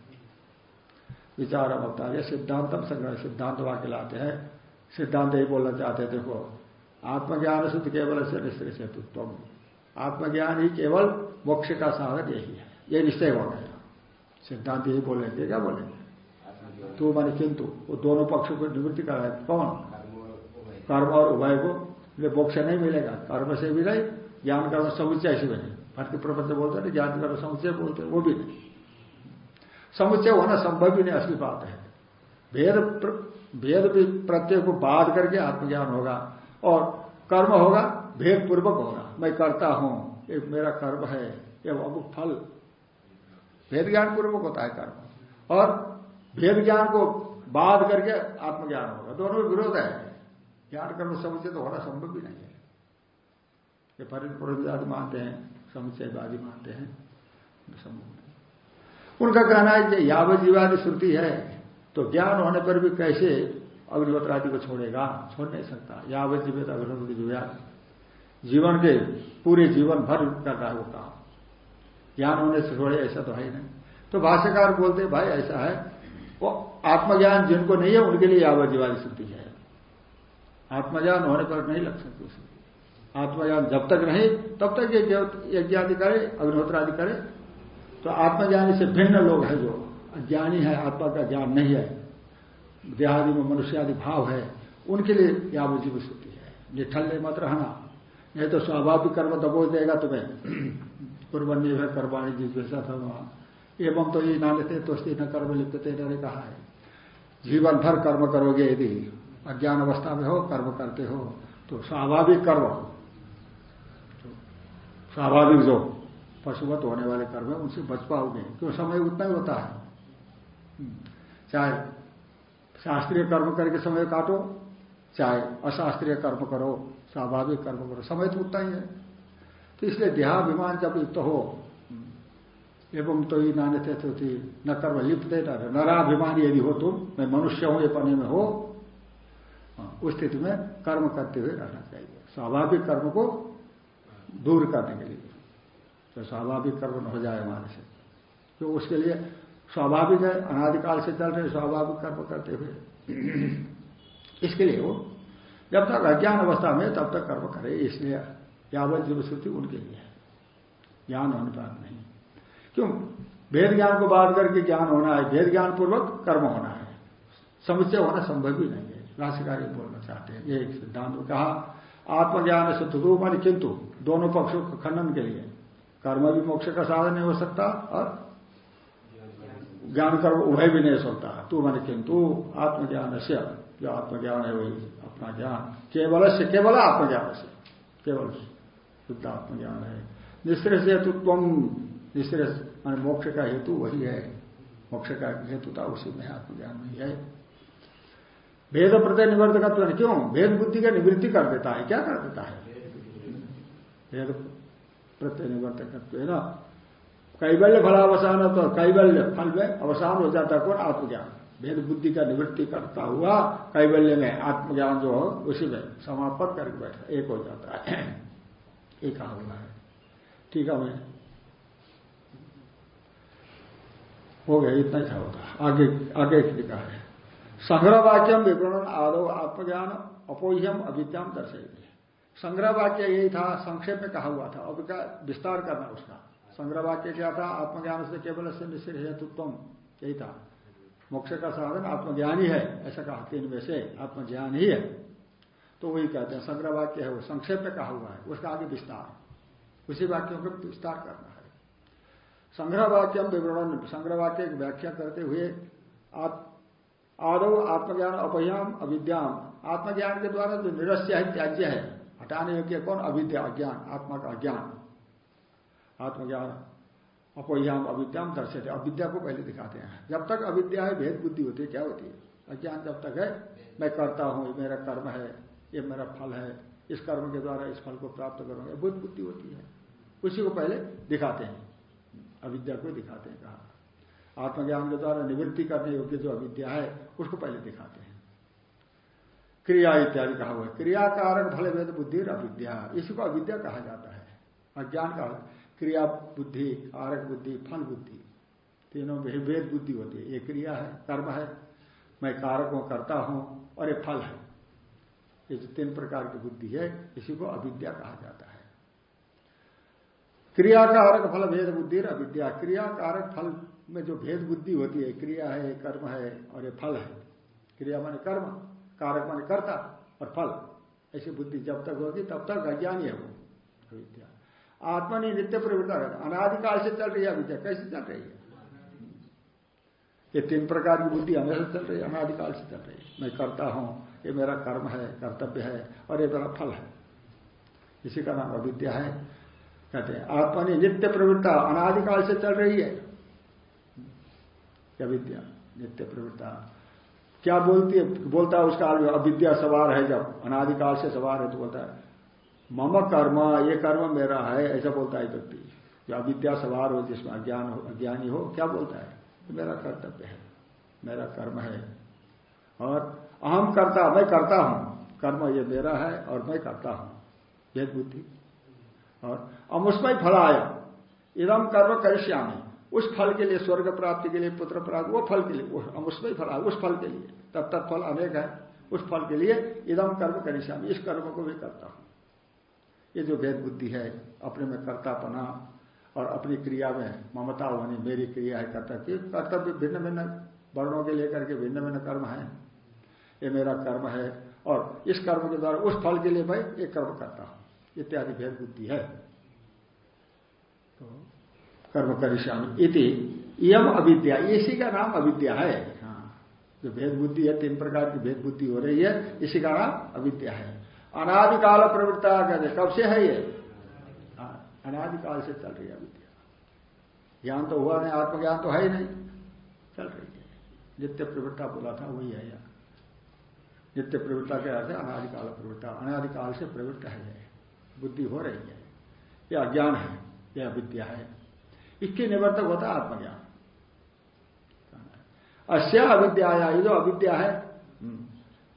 विचार मुक्ता सिद्धांतम संग्रह, सिद्धांत वाक्य लाते हैं। सिद्धांत ही बोलना चाहते देखो, आत्मज्ञान शुद्ध केवल से निश्चय सेतुत्व आत्मज्ञान ही केवल मोक्ष का साधन यही है। ये निश्चय हो गया। सिद्धांत यही बोलेंगे, क्या बोलेंगे? तू माने किंतु, वो दोनों पक्षों को निवृत्ति कर कराए कौन? कर्म और उभय को। मोक्ष नहीं मिलेगा, कर्म से भी नहीं, ज्ञान कर्म समुच्चय से नहीं भक्ति प्रपंच बोलते हैं, ज्ञान कर्म समुच्चय बोलते हैं, वो भी नहीं। समुच्चय होना संभव ही नहीं, असली बात है। भेद भेद भी प्रत्यय को बाध करके आत्मज्ञान होगा और कर्म होगा भेद पूर्वक होगा। मैं करता हूँ, ये मेरा कर्म है, ये अमुक फल। भेद ज्ञान पूर्वक होता है कर्म। और भेद ज्ञान को बाध करके आत्मज्ञान होगा। दोनों में विरोध है। ज्ञान कर्म समुचय तो होना संभव भी नहीं है। ये परिवादी मानते हैं। समुचयवादी मानते हैं। संभव उनका कहना है कि यावजीवादी श्रुति है तो ज्ञान होने पर भी कैसे अग्निहोत्र आदि को छोड़ेगा? छोड़ नहीं सकता। यावत जीवित अग्निहोत्र जीवन के पूरे जीवन भर कर रहा है ज्ञान होने से छोड़े ऐसा तो है ही नहीं। तो भाष्यकार बोलते भाई, ऐसा है। वो आत्मज्ञान जिनको नहीं है, उनके लिए यावत जीवादी शुद्धि है। आत्मज्ञान होने पर नहीं लग सकती शुद्धि आत्मज्ञान जब तक नहीं, तब तक ये यज्ञ आदि करे अग्निहोत्र आदि करे। तो आत्मज्ञानी से भिन्न लोग हैं जो। ज्ञानी है, आत्मा का ज्ञान नहीं है। देहादि में मनुष्यादि भाव है। उनके लिए यावजीव शुद्धि है। निठल्ले मत रहना। नहीं तो स्वाभाविक कर्म दबोच देगा तुम्हें। कुर्बनी है कर्माणी जिस जैसा था वहाँ। एवं तो ये ना लेते तो न कर्म लिखते, ने कहा है। जीवन भर कर्म करोगे यदि। अज्ञान अवस्था में हो, कर्म करते हो तो स्वाभाविक कर्म स्वाभाविक जो पशुवत होने वाले कर्म है उनसे बच पाओगे। क्यों? समय उतना ही होता है। चाहे शास्त्रीय कर्म करके समय काटो चाहे अशास्त्रीय कर्म करो स्वाभाविक कर्म करो समय तो उतना ही है। तो इसलिए देहाभिमान जब युक्त हो एवं तो ही नाने थे तो थी न कर्म लिप्त नराभिमान यदि हो तुम मैं मनुष्य हूँ ये पने में हो हाँ, उस स्थिति में कर्म करते हुए रहना चाहिए। स्वाभाविक कर्म को दूर करने के लिए तो स्वाभाविक कर्म हो जाए हमारे से। तो उसके लिए स्वाभाविक है अनाधिकाल से चल रहे स्वाभाविक कर्म करते हुए। इसके लिए वो, जब तक अज्ञान अवस्था में तब तक कर्म करे। इसलिए यावत जीव श्रुति उनके लिए है। ज्ञान होने पर नहीं। क्यों? वेद ज्ञान को बात करके ज्ञान होना है। वेद ज्ञान पूर्वक कर्म होना है। समुच्चय होना संभव ही नहीं है। राशिकारी बोलना चाहते हैं। ये सिद्धांत कहा आत्मज्ञान से तो मान किंतु दोनों पक्षों के खंडन के लिए। कर्म भी मोक्ष का साधन नहीं हो सकता और ज्ञान कर्म उभय भी नहीं हो सकता। तू मान किंतु आत्मज्ञान से, जो आत्मज्ञान है वही अपना ज्ञान। केवल से, केवल आत्मज्ञान से, केवल शुद्ध आत्मज्ञान है। निश्रेष हेतुत्व निश्रेष मान मोक्ष का हेतु वही है। मोक्ष का हेतुता उसी में आत्मज्ञान में है। भेद प्रत्यय निवर्तकत्व क्यों? भेद बुद्धि का निवृत्ति कर देता है। क्या कर देता है? भेद प्रत्यय निवर्तकत्व है ना? कैबल्य फलावसान तो कैबल्य फल में अवसान हो जाता है कौन? आत्मज्ञान। भेद बुद्धि का निवृत्ति करता हुआ कैबल्य में आत्मज्ञान जो हो, उसी में समापन करके बैठा एक हो जाता है। एक कहा हुआ है। ठीक है मैं हो गया, इतना ही था होगा। आगे आगे लिखा है। संग्रह वाक्यम विवरण आदो आत्मज्ञान, अपोह्यम अविद्याम दर्शेगी संग्रह वाक्य यही था, संक्षेप में कहा हुआ था अब क्या विस्तार करना उसका। संग्रह वाक्य क्या था? आत्मज्ञान से केवल से निश्चित हेतुत्व यही था। मोक्ष का साधन आत्मज्ञान ही है ऐसा कहा तीन में से, आत्मज्ञान ही है। तो वही कहते हैं संग्रह वाक्य है वो, संक्षेप में कहा हुआ है, उसका आगे विस्तार। उसी वाक्यों का विस्तार करना है। संग्रह वाक्यम विवरण संग्रह वाक्य की व्याख्या करते हुए आदो आत्मज्ञान अपह्याम अविद्याम। आत्मज्ञान के द्वारा जो निरस्य है, त्याज्य है, हटाने योग्य कौन? अविद्या, अज्ञान, आत्मा का अज्ञान। आत्मज्ञान अपह्याम अविद्याम दर्शते अविद्या को पहले दिखाते हैं। जब तक अविद्या है, भेद बुद्धि होती है, क्या होती है? अज्ञान जब तक है, मैं करता हूँ मेरा कर्म है, ये मेरा फल है, इस कर्म के द्वारा इस फल को प्राप्त करूँगा। बुद्ध बुद्धि होती है। उसी को पहले दिखाते हैं। अविद्या को दिखाते हैं, कहा। आत्मज्ञान के द्वारा निवृत्ति करने योग्य जो अविद्या है, उसको पहले दिखाते हैं। क्रिया इत्यादि कहा हुआ है। क्रिया कारक फल वेद बुद्धि और अविद्या। इसी को अविद्या कहा जाता है। अज्ञान का क्रिया बुद्धि, कारक बुद्धि, फल बुद्धि। तीनों वेद बुद्धि होती है। ये क्रिया है, कर्म है। मैं कारक हूँ करता हूँ और ये फल है। ये जो तीन प्रकार की बुद्धि है, इसी को अविद्या कहा जाता है। क्रिया कारक फल भेद बुद्धि अविद्या। क्रिया कारक फल में जो भेद बुद्धि होती है, क्रिया है, कर्म है और ये फल है। क्रिया माने कर्म, कारक माने कर्ता और फल। ऐसी बुद्धि जब तक होगी, तब तक अज्ञानी है वो। अविद्या आत्मा ने नित्य प्रवृत्ता है। अनादिकाल से चल रही है अविद्या कैसे चल रही है? ये तीन प्रकार की बुद्धि हमेशा चल रही है, अनादिकाल से चल रही है। मैं करता हूँ, ये मेरा कर्म है, कर्तव्य है और ये मेरा फल है। इसी का नाम अविद्या है। कहते हैं, आत्मा ने नित्य प्रवृत्ता अनादिकाल से चल रही है। अविद्या नित्य प्रवृत्ता। क्या बोलती है? बोलता है उसका अविद्या सवार है जब, अनादिकाल से सवार है तो बोलता है, मम कर्म, ये कर्म मेरा है, ऐसा बोलता है व्यक्ति। जो अविद्या सवार हो, जिसमें अज्ञान हो, अज्ञानी हो, क्या बोलता है? मेरा कर्तव्य है, मेरा कर्म है। और अहम करता, मैं करता हूँ। कर्म ये मेरा है और मैं करता हूँ। भेद बुद्धि। और हम उसमें फल आया। इदम कर्म करिष्यामी। उस फल के लिए, स्वर्ग प्राप्ति के लिए, पुत्र प्राप्ति, वो फल के लिए हम उसमें फल आया उस फल के लिए। तब तक फल अनेक है, उस फल के लिए इदम कर्म करिष्यामी, इस कर्म को भी करता हूँ। ये जो भेद बुद्धि है, अपने में कर्तापना और अपनी क्रिया में ममता होनी मेरी क्रिया है कर्तव्य कर्तव्य भिन्न भिन्न वर्णों के लेकर के भिन्न भिन्न कर्म है। ये मेरा कर्म है और इस कर्म के द्वारा उस फल के लिए मैं एक कर्म करता हूँ। इत्यादि भेद बुद्धि है। कर्म करिष्यामी इति। यम अविद्या। इसी का नाम अविद्या है। हाँ। जो भेद बुद्धि है तीन प्रकार की भेद बुद्धि हो रही है इसी का नाम अविद्या है। अनादिकाल प्रवृत्ता कहते कब से है ये? हाँ, अनादिकाल से चल रही है अविद्या। ज्ञान तो हुआ नहीं आत्मज्ञान तो है ही नहीं। चल रही है। नित्य प्रवृत्ता बोला था वही है यहाँ। नित्य प्रवृत्ता क्या है अनादिकाल प्रवृत्ता। अनादिकाल से प्रवृत्त है। बुद्धि हो रही है। यह अज्ञान है यह अविद्या है। इसके निवर्तक होता है आत्मज्ञान। अश्या अविद्या ये जो अविद्या है। हम्म,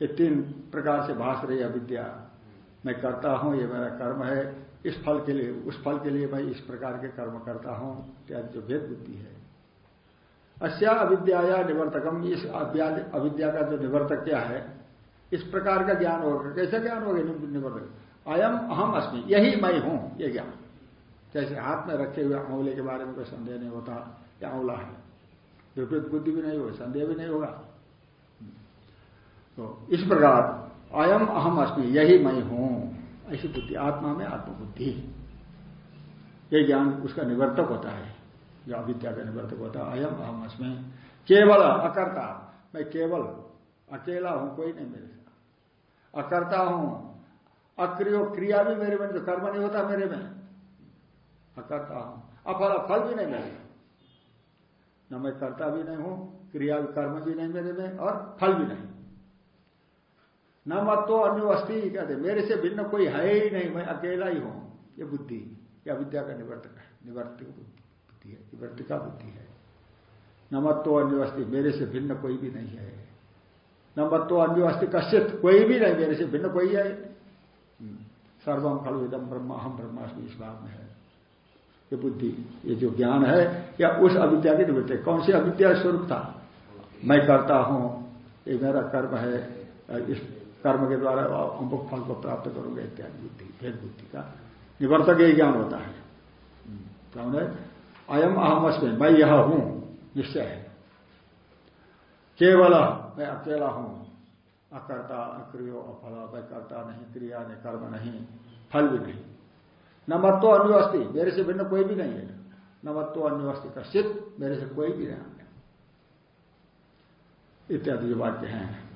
ये तीन प्रकार से भाष रही अविद्या। मैं करता हूँ ये मेरा कर्म है। इस फल के लिए उस फल के लिए मैं इस प्रकार के कर्म करता हूँ। इत्यादि जो भेद बुद्धि है। अश्या अविद्या निवर्तकम इस अविद्या का जो निवर्तक क्या है इस प्रकार का ज्ञान होगा। कैसा ज्ञान होगा निवर्तक? अयम अहम अस्मि यही मैं हूँ ये ज्ञान। जैसे हाथ में रखे हुए आंवले के बारे में कोई संदेह नहीं होता, या आंवला है। विपरीत बुद्धि भी नहीं होगी, संदेह भी नहीं होगा। तो इस प्रकार अयम अहम अस्मि, यही मैं हूँ। ऐसी बुद्धि, आत्मा में आत्मबुद्धि ये ज्ञान उसका निवर्तक होता है, जो अविद्या का निवर्तक होता है। अयम अहम अस्मि, केवल अकर्ता। मैं केवल अकेला हूँ, कोई नहीं मेरे अकर्ता हूँ। अक्रियो क्रिया भी मेरे में, जो कर्म नहीं होता मेरे में। अकर्ता हूँ। अफल फल भी नहीं मेरे न मैं करता भी नहीं हूँ, क्रिया कर्म भी नहीं मेरे में और फल भी नहीं। न मत तो अन्य अस्थि कहते, मेरे से भिन्न कोई है ही नहीं, मैं अकेला ही हूँ। ये बुद्धि यह विद्या का निवर्तक है निवर्तिक बुद्धि है निवर्तिका बुद्धि है। न मत तो अन्य अस्थि मेरे से भिन्न कोई भी नहीं है। न मत तो अन्य अस्थि कश्चित कोई भी नहीं, मेरे से भिन्न कोई है। हम्म। सर्वम खलु इदम ब्रह्म हम ब्रह्मास्मि, इस बात में है। ये बुद्धि, ये जो ज्ञान है, या उस अविद्या की निवृत्ति कौन सी अविद्या स्वरूप था? मैं करता हूँ, ये मेरा कर्म है इस कर्म के द्वारा अमुक फल को प्राप्त करूँगा इत्यादि बुद्धि, भेद बुद्धि का निवर्तक यही ज्ञान होता है। कौन है? अयम अहमस्में मैं यह हूँ, निश्चय है। केवल मैं अकेला हूँ, अकर्ता, अक्रियो, अफल, मैं करता नहीं, क्रिया नहीं कर्म नहीं, फल भी नहीं। न मत्तो अन्यवस्थी मेरे से भिन्न कोई भी नहीं है। न मत्तो अन्यवस्थी कश्चित मेरे से कोई भी नहीं इत्यादि जो वाक्य हैं।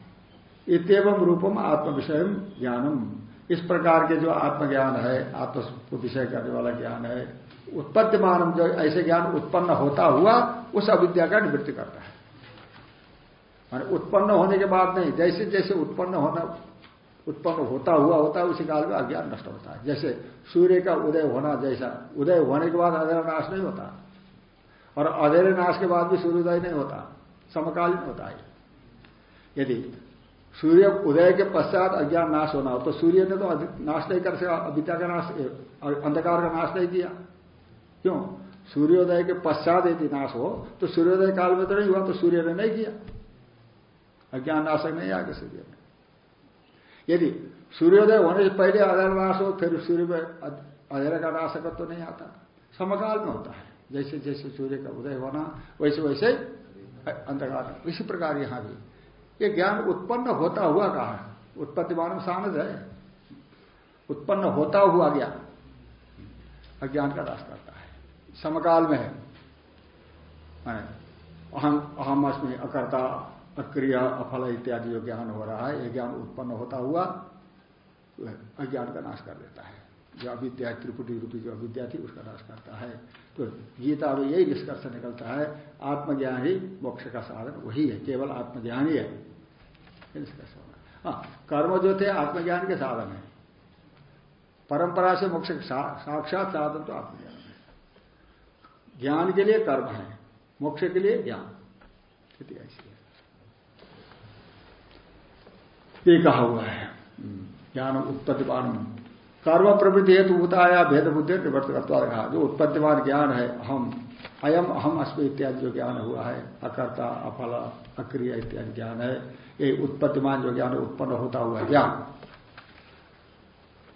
इतम रूपम आत्म विषय ज्ञानम। इस प्रकार के जो आत्मज्ञान है, आत्म को विषय करने वाला ज्ञान है उत्पत्ति मानम जो ऐसे ज्ञान उत्पन्न होता हुआ, उस अविद्या का निवृत्ति करता है। उत्पन्न होने के बाद नहीं जैसे जैसे उत्पन्न होना उत्पन्न होता हुआ होता है, उसी काल में अज्ञान नष्ट होता है। जैसे सूर्य का उदय होना जैसा, उदय होने के बाद अधेरा नाश नहीं होता। और अधेरे नाश के बाद भी सूर्योदय नहीं होता, समकालीन होता है। यदि सूर्य उदय के पश्चात अज्ञान नाश होना हो तो सूर्य ने तो नाश नहीं कर सका, अविद्या का नाश अंधकार का नाश नहीं किया। क्यों? सूर्योदय के पश्चात यदि नाश हो तो सूर्योदय काल में तो नहीं हुआ तो सूर्य ने नहीं किया। अज्ञान नाशक नहीं आगे सूर्य में यदि सूर्योदय होने से पहले अधर नाश हो, फिर सूर्य में अधेरा का नाशक तो नहीं आता। समकाल में होता है। जैसे जैसे सूर्य का उदय होना, वैसे वैसे अंधकार। इसी प्रकार यहाँ भी। ये ज्ञान उत्पन्न होता हुआ कहा है। उत्पत्ति मानव सानद है। उत्पन्न होता हुआ ज्ञान। अज्ञान का नाश करता है। समकाल में है। अहम अहम अस्मी अकर्ता। अक्रिया, अफल इत्यादि जो ज्ञान हो रहा है यह ज्ञान उत्पन्न होता हुआ अज्ञान का नाश कर देता है। जो अविद्या, त्रिपुटी रूपी जो अविद्या थी, उसका नाश करता है। तो गीता में यही निष्कर्ष निकलता है, आत्मज्ञान ही मोक्ष का साधन वही है, केवल आत्मज्ञान ही है। निष्कर्ष होगा हाँ। कर्म जो थे, आत्मज्ञान के साधन है। परंपरा से मोक्ष साक्षात साधन तो आत्मज्ञान है। ज्ञान के लिए कर्म है, मोक्ष के लिए ज्ञान। स्थिति ऐसी है। ये कहा हुआ है। ज्ञान उत्पत्तिवान। कर्म प्रवृत्ति हेतु भूताया भेद बुद्धि निवर्तकत्व कहा। जो उत्पत्तिवान ज्ञान है हम अयम, अहम अस्म इत्यादि जो ज्ञान हुआ है, अकर्ता अफल अक्रिया इत्यादि ज्ञान है, ये उत्पत्तिमान जो ज्ञान उत्पन्न होता हुआ ज्ञान।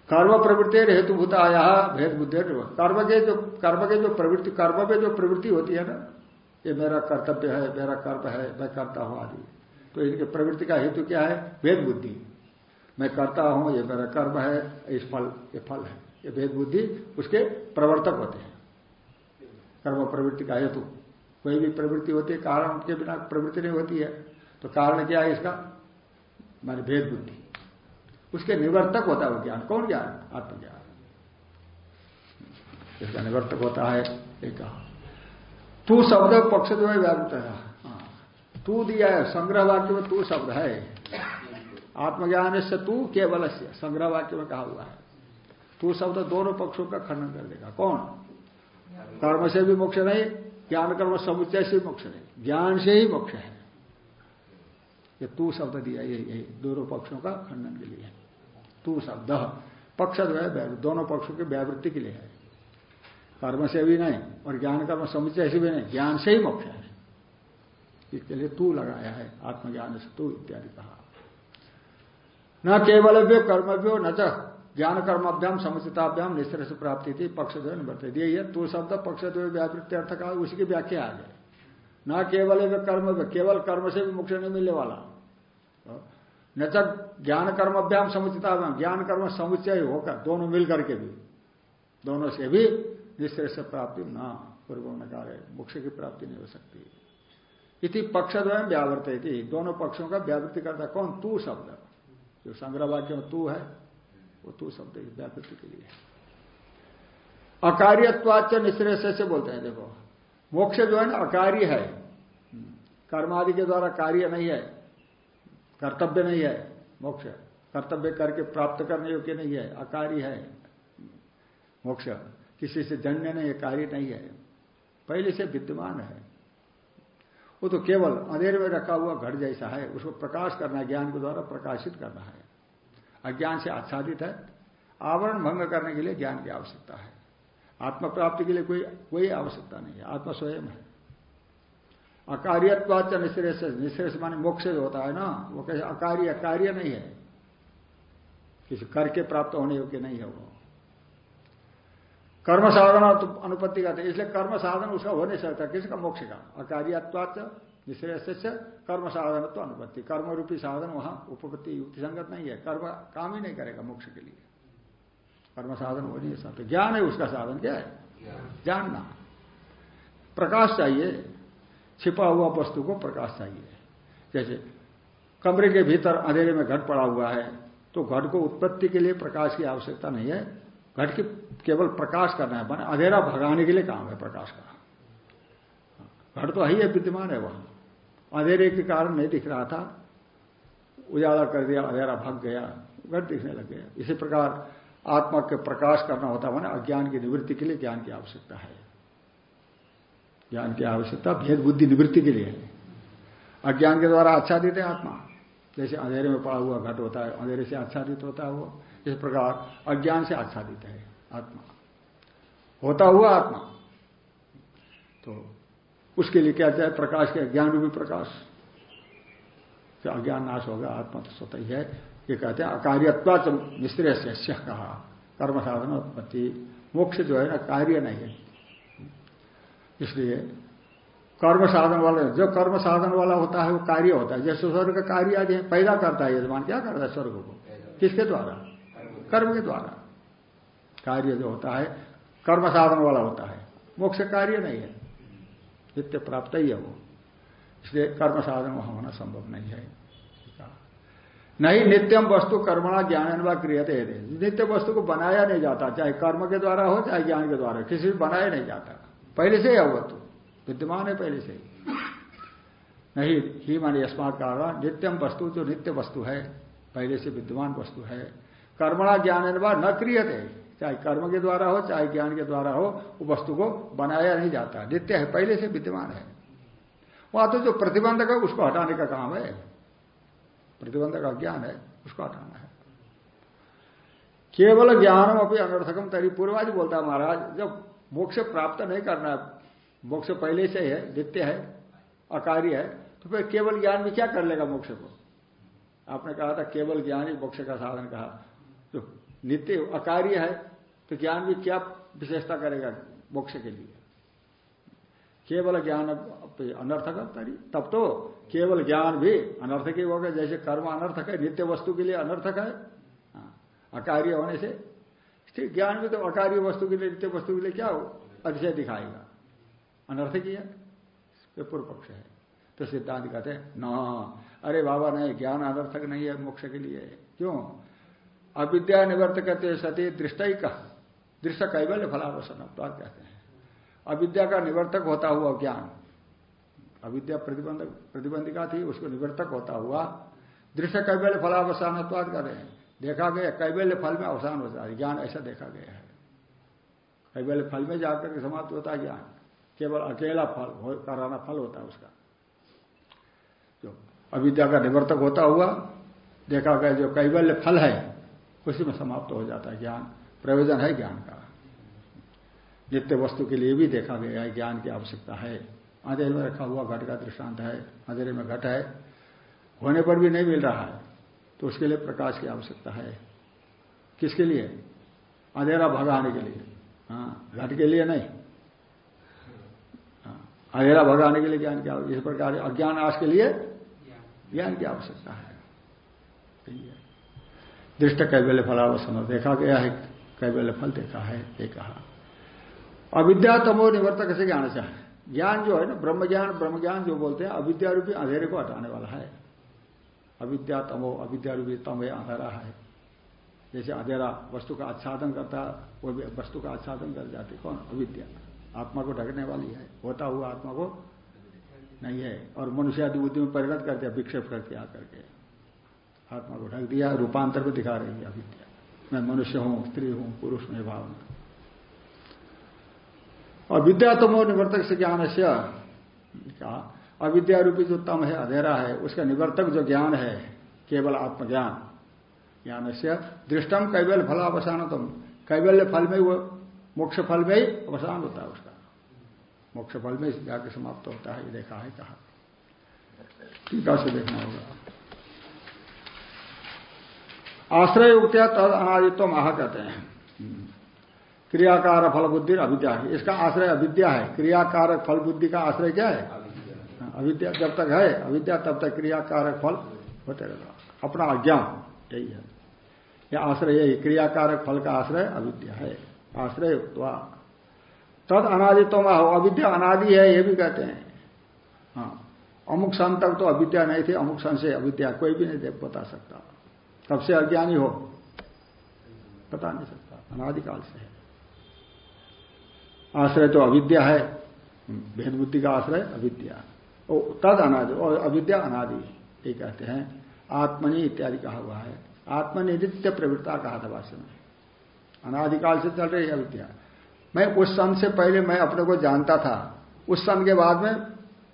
कर्म प्रवृत्ति हेतु भूताया भेद बुद्धि कर्म के जो, कर्म के जो प्रवृत्ति, कर्म में जो प्रवृत्ति होती है ना, ये मेरा कर्तव्य है, मेरा कर्म है, मैं करता हूँ आदि। तो इनके प्रवृत्ति का हेतु क्या है? भेद बुद्धि। मैं करता हूँ, ये मेरा कर्म है इस फल, ये फल है। ये भेद बुद्धि, उसके प्रवर्तक होते हैं। कर्म प्रवृत्ति का हेतु। कोई भी प्रवृत्ति होती है, कारण के बिना प्रवृत्ति नहीं होती है। तो कारण क्या है इसका? माने भेद बुद्धि। उसके निवर्तक होता है वो ज्ञान। कौन ज्ञान? आत्मज्ञान। इसका निवर्तक होता है, एक। कहा तू शब्द पक्ष जो है व्यावृत है। तू दिया है संग्रह वाक्य में तू शब्द है। आत्मज्ञान से तू केवल संग्रह वाक्य में कहा हुआ है। तू शब्द दोनों पक्षों का खंडन कर देगा। कौन? कर्म से भी मोक्ष नहीं, ज्ञान कर्म समुच्चय से मोक्ष नहीं। ज्ञान से ही मोक्ष है। ये तू शब्द दिया, ये यही दोनों पक्षों का खंडन के लिए तू शब्द। पक्ष जो है दोनों पक्षों की व्यावृत्ति के लिए है। कर्म से भी नहीं, और ज्ञान कर्म समुच्चय से भी नहीं, ज्ञान से ही मोक्ष है। इसके लिए तू लगाया है, आत्मज्ञान से तू इत्यादि कहा। न केवल कर्मव्यो, न ज्ञान कर्माभ्याम समुचिताभ्याम निश्चय से प्राप्ति थी पक्ष द्वय निवर्तित। दिए ये तू शब्द पक्ष द्वय व्यावृत्ति अर्थ का उसकी व्याख्या आ गई न केवल कर्म केवल कर्म से भी मोक्ष नहीं मिलने वाला। न ज्ञान कर्माभ्याम समुचिताभ्याम ज्ञान कर्म समुचय होकर, दोनों मिलकर के भी, दोनों से भी निश्चय से प्राप्ति न, पूर्व कार्य मोक्ष की प्राप्ति नहीं हो सकती। इति पक्ष व्यावृत दोनों पक्षों का व्यावृत्ति करता कौन? तू शब्द। जो संग्रह वाक्य में तू है, वो तू शब्द व्यावृत्ति के लिए। अकार्यवाच निश्रेष से बोलते हैं, देखो। मोक्ष जो है ना, अकार्य है। कर्मादि के द्वारा कार्य नहीं है। कर्तव्य नहीं है मोक्ष। कर्तव्य करके प्राप्त करने योग्य नहीं है। अकार्य है। मोक्ष। किसी से जन्य नहीं है, कार्य नहीं है। पहले से विद्यमान है। वो तो केवल अंधेरे में रखा हुआ घट जैसा है, उसको प्रकाश करना है ज्ञान के द्वारा प्रकाशित करना है। अज्ञान से आच्छादित है। आवरण भंग करने के लिए ज्ञान की आवश्यकता है। आत्म प्राप्ति के लिए कोई कोई आवश्यकता नहीं है। आत्मा स्वयं है। अकार्यवाच निश्रेष निश्रेष माने मोक्ष जो होता है ना, वो कैसे अकार्य कार्य नहीं है। किसी करके प्राप्त होने योग्य नहीं है वो। कर्म साधन तो अनुपत्ति का इसलिए कर्म साधन उसका हो नहीं सकता किसका मोक्ष का। अकार्यवाच निश्रेष कर्म साधन तो अनुपत्ति। कर्म रूपी साधन वहाँ उपपत्ति युक्ति संगत नहीं है। कर्म काम ही नहीं करेगा मोक्ष के लिए। कर्म साधन हो नहीं सकता ज्ञान है उसका साधन क्या है? जानना प्रकाश चाहिए, छिपा हुआ वस्तु को प्रकाश चाहिए। जैसे कमरे के भीतर अंधेरे में घट पड़ा हुआ है तो घट को उत्पत्ति के लिए प्रकाश की आवश्यकता नहीं है। घट की केवल प्रकाश करना है अंधेरा भगाने के लिए काम है प्रकाश का। घट तो ही है विद्यमान है वहाँ। अंधेरे के कारण नहीं दिख रहा था, उजाला कर दिया, अंधेरा भग गया घट दिखने लग गया। इसी प्रकार आत्मा के प्रकाश करना होता है अज्ञान की निवृत्ति के लिए ज्ञान की आवश्यकता है। ज्ञान की आवश्यकता, भेद बुद्धि निवृत्ति के लिए है। अज्ञान के द्वारा आच्छादित है आत्मा। जैसे अंधेरे में पड़ा हुआ घट होता है, अंधेरे से आच्छादित होता है वो। इस प्रकार अज्ञान से आच्छादित है। आत्मा। होता हुआ आत्मा। तो उसके लिए क्या चाहे प्रकाश के ज्ञान रूपी प्रकाश। अज्ञान नाश होगा आत्मा तो स्वतः ही है। ये कहते हैं अकार्यत्वा मिश्र से कहा। कर्म साधन उत्पत्ति। मोक्ष जो है ना, कार्य नहीं है। इसलिए कर्म साधन वाला, जो कर्म साधन वाला होता है, वो कार्य होता है। जैसे स्वर्ग का कार्य आदि पैदा करता है यजमान क्या करता है स्वर्ग को? किसके द्वारा? कर्म के द्वारा। कार्य जो होता है, कर्म साधन वाला होता है। मोक्ष कार्य नहीं है। नित्य प्राप्त ही है वो। इसलिए कर्म साधन वहाँ होना संभव नहीं है। नहीं, नित्यम वस्तु कर्मणा ज्ञान व क्रियते नित्य वस्तु को बनाया नहीं जाता, चाहे कर्म के द्वारा हो, चाहे ज्ञान के द्वारा, किसी भी बनाया नहीं जाता। पहले से ही वस्तु विद्यमान है पहले से ही। नहीं, ही मानी अस्मात कारण नित्यम वस्तु जो नित्य वस्तु है, पहले से विद्यमान वस्तु है, कर्मणा ज्ञान न क्रियते चाहे कर्म के द्वारा हो, चाहे ज्ञान के द्वारा हो, वो वस्तु को बनाया नहीं जाता। नित्य है, पहले से विद्यमान है। वहाँ तो जो प्रतिबंधक है, उसको हटाने का काम है। प्रतिबंधक अज्ञान है, उसको हटाना है। केवल ज्ञानम अपनी अनर्थकम, तरी पूर्वाज बोलता है महाराज, जब मोक्ष प्राप्त नहीं करना मोक्ष पहले से है, नित्य है, अकार्य है तो फिर केवल ज्ञान भी क्या कर लेगा मोक्ष को? आपने कहा था, केवल ज्ञान ही मोक्ष का साधन कहा। नित्य अकार्य है तो ज्ञान भी क्या विशेषता करेगा मोक्ष के लिए? केवल ज्ञान अनर्थक तब तो केवल ज्ञान भी अनर्थक ही होगा जैसे कर्म अनर्थक है नित्य वस्तु के लिए अनर्थक है। हाँ, अकार्य होने से ठीक ज्ञान भी तो अकार्य वस्तु के लिए नित्य वस्तु के लिए क्या हो? अतिशय दिखाएगा। अनर्थक ही है पूर्व पक्ष है। तो सिद्धांत कहते हैं न अरे बाबा नहीं ज्ञान अनर्थक नहीं है मोक्ष के लिए। क्यों? अविद्या निवर्त कहते सती दृष्ट ही कह दृष्ट कैबल्य फलावसन तो कहते हैं। अविद्या का निवर्तक होता हुआ ज्ञान। अविद्या प्रतिबंधक प्रतिबंधिका थी, उसको निवर्तक होता हुआ। दृश्य कैबल्य फलावसान कहते हैं। देखा गया कैबल्य फल में अवसान होता है। ज्ञान ऐसा देखा गया है। कैबल्य फल में जाकर के समाप्त होता है ज्ञान। केवल अकेला फल कराना फल होता है उसका। जो अविद्या का निवर्तक होता हुआ, देखा गया जो कैबल्य फल है उसी में समाप्त हो जाता है ज्ञान। प्रयोजन है ज्ञान का। नित्य वस्तु के लिए भी देखा गया है ज्ञान की आवश्यकता है। अंधेरे में रखा हुआ घट का दृष्टांत है। अंधेरे में घट है। होने पर भी नहीं मिल रहा है तो उसके लिए प्रकाश की आवश्यकता है। किसके लिए? अंधेरा भगाने के लिए। हाँ घट के लिए नहीं। हाँ, अंधेरा भगाने के लिए ज्ञान की इस प्रकार अज्ञान आश के लिए ज्ञान की आवश्यकता है। दृष्ट कैबल्य फलावसन देखा गया है कैबल्य फल देखा है, ये कहा। अविद्या तमो निवर्तक से ज्ञान चाहे ज्ञान जो है ना ब्रह्म ज्ञान ब्रह्म ज्ञान जो बोलते हैं, अविद्या रूपी अंधेरे को हटाने वाला है। अविद्या तमो, अविद्या रूपी तम अंधेरा है। जैसे अंधेरा वस्तु का आच्छादन करता वो भी वस्तु का आच्छादन कर जाती कौन? अविद्या। आत्मा को ढकने वाली है। होता हुआ आत्मा को नहीं है। और मनुष्य आदि बुद्धि में परिणत करते विक्षेप करके आकर के। आत्मा को ढक दिया, रूपांतर को दिखा रही है अविद्या। मैं मनुष्य हूँ, स्त्री हूँ, पुरुष में भावना। और विद्या तमो निवर्तक से ज्ञान से कहा अविद्या रूपी जो तम है, अधेरा है, उसका निवर्तक जो ज्ञान है, केवल आत्मज्ञान। ज्ञान से दृष्टम कैवल्य फलावसान तुम। कैवल्य फल में वो, मोक्ष फल में ही अवसान होता है उसका। मोक्ष फल में जाकर समाप्त होता है, ये देखा है कहा। टीका से देखना होगा। आश्रय उक्त्या तद अनादित्व महा कहते हैं। क्रियाकार फल बुद्धि अविद्या है। इसका आश्रय अविद्या है। क्रियाकारक फल बुद्धि का आश्रय क्या है? अविद्या जब तक है, अविद्या तब तक क्रियाकारक फल होते रहता अपना अज्ञान यही है। यह आश्रय, यही क्रियाकारक फल का आश्रय अविद्या है। आश्रय तद अनादित्व हो अविद्या अनादि है, ये भी कहते हैं। हाँ। अमुक सन तक तो अविद्या नहीं थी, अमुक सन से अविद्या, कोई भी नहीं बता सकता। कब से अज्ञानी हो? बता नहीं सकता अनादिकाल से है। आश्रय तो अविद्या है। भेद बुद्धि का आश्रय अविद्या। तद अनादि, और अविद्या अनादि ये कहते हैं। आत्मनि इत्यादि कहा हुआ है। आत्मनित्य प्रवृत्ता कहा था भाष्य में। अनादिकाल से चल रही अविद्या। मैं उस सन से पहले मैं अपने को जानता था। उस सन के बाद में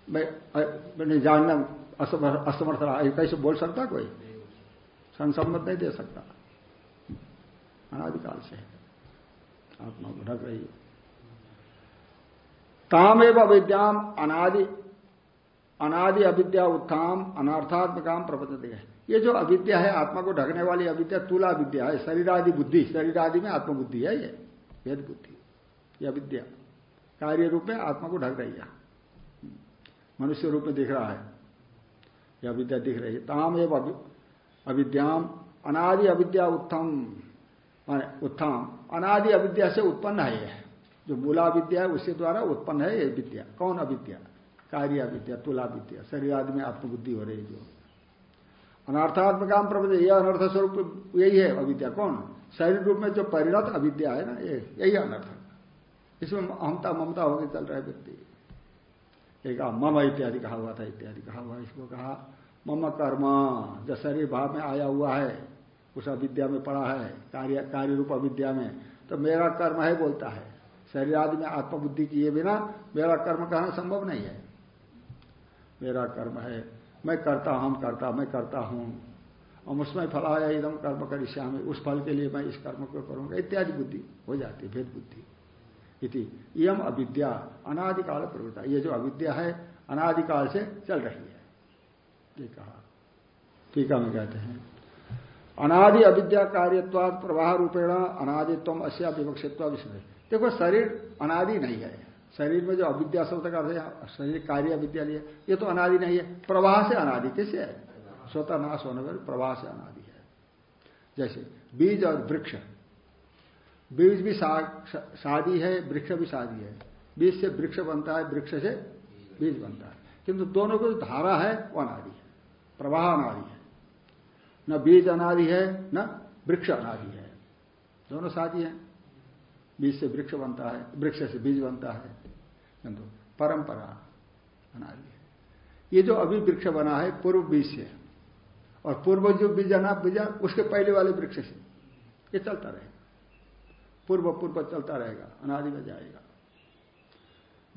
मैं जानना, असमर्थ रहा। कैसे बोल सकता कोई? संसम्मत नहीं दे सकता। अनादिकाल से। आत्मा को ढक रही है। तामेव अविद्याम अनादि। अनादि अविद्या उत्थाम अनार्थात्मकाम प्रपंच ये जो अविद्या है, आत्मा को ढकने वाली अविद्या, तुला विद्या है। शरीर आदि बुद्धि शरीर आदि में आत्मबुद्धि है ये। वेद बुद्धि। ये अविद्या। कार्य रूप में आत्मा को ढक रही है। मनुष्य रूप में दिख रहा है। यह अविद्या दिख रही है। ताम एवं अविद्याम अनादि अविद्या उत्तम उत्थाम। अनादि अविद्या से उत्पन्न है यह। जो मूला विद्या है उसके द्वारा उत्पन्न है यह विद्या। कौन अविद्या? कार्य विद्या तुला विद्या शरीर आदि में आत्मबुद्धि हो रही है जो। अनर्थात्मकाम प्रपंच यह अनर्थ स्वरूप यही है अविद्या। कौन? शरीर रूप में जो परिणत अविद्या है ना, ये, यही अनर्थ। इसमें अहमता ममता होकर चल रहा है व्यक्ति। एक मम इत्यादि कहा हुआ था, इत्यादि कहा हुआ इसको कहा मम कर्म जो शरीर भाव में आया हुआ है, उस अविद्या में पड़ा है, कार्य कार्य रूप अविद्या में तो मेरा कर्म है बोलता है। शरीर आदि में आत्मबुद्धि किए बिना मेरा कर्म कहना संभव नहीं है। मेरा कर्म है, मैं करता हम करता, मैं करता हूँ। और उसमें फलाया एकदम कर्म कर श्याम उस फल के लिए मैं इस कर्म को करूँगा, इत्यादि बुद्धि हो जाती है, भेद बुद्धि। इति यम अविद्या, अनादिकाल प्रवृत्ता, ये जो अविद्या है, अनादिकाल से चल रही है। ये कहा। टीका में कहते हैं, अनादि अविद्या कार्यत्वाद प्रवाह रूपेण अनादित्व अस्या विवक्षित्व विषय देखो, शरीर अनादि नहीं है। शरीर में जो अविद्या शब्द का शरीर कार्य अविद्या लिया ये तो अनादि नहीं है। प्रवाह से अनादि कैसे है? स्वतः नाश होने पर प्रवाह से अनादि है। जैसे, बीज और वृक्ष। बीज भी शादी है, वृक्ष भी शादी है। बीज से वृक्ष बनता है, वृक्ष से बीज बनता है। किंतु दोनों को जो धारा है, वो अनादि है। प्रवाह अनादि है। न बीज अनादि है, न वृक्ष अनादि है। दोनों शादी है। बीज से वृक्ष बनता है, वृक्ष से बीज बनता है। किंतु परंपरा अनादि है। ये जो अभी वृक्ष बना है, पूर्व बीज से। और पूर्व जो बीज अना बीजा, उसके पहले वाले वृक्ष से। ये चलता रहेगा। पूर्व पूर्व चलता रहेगा, अनादि में जाएगा।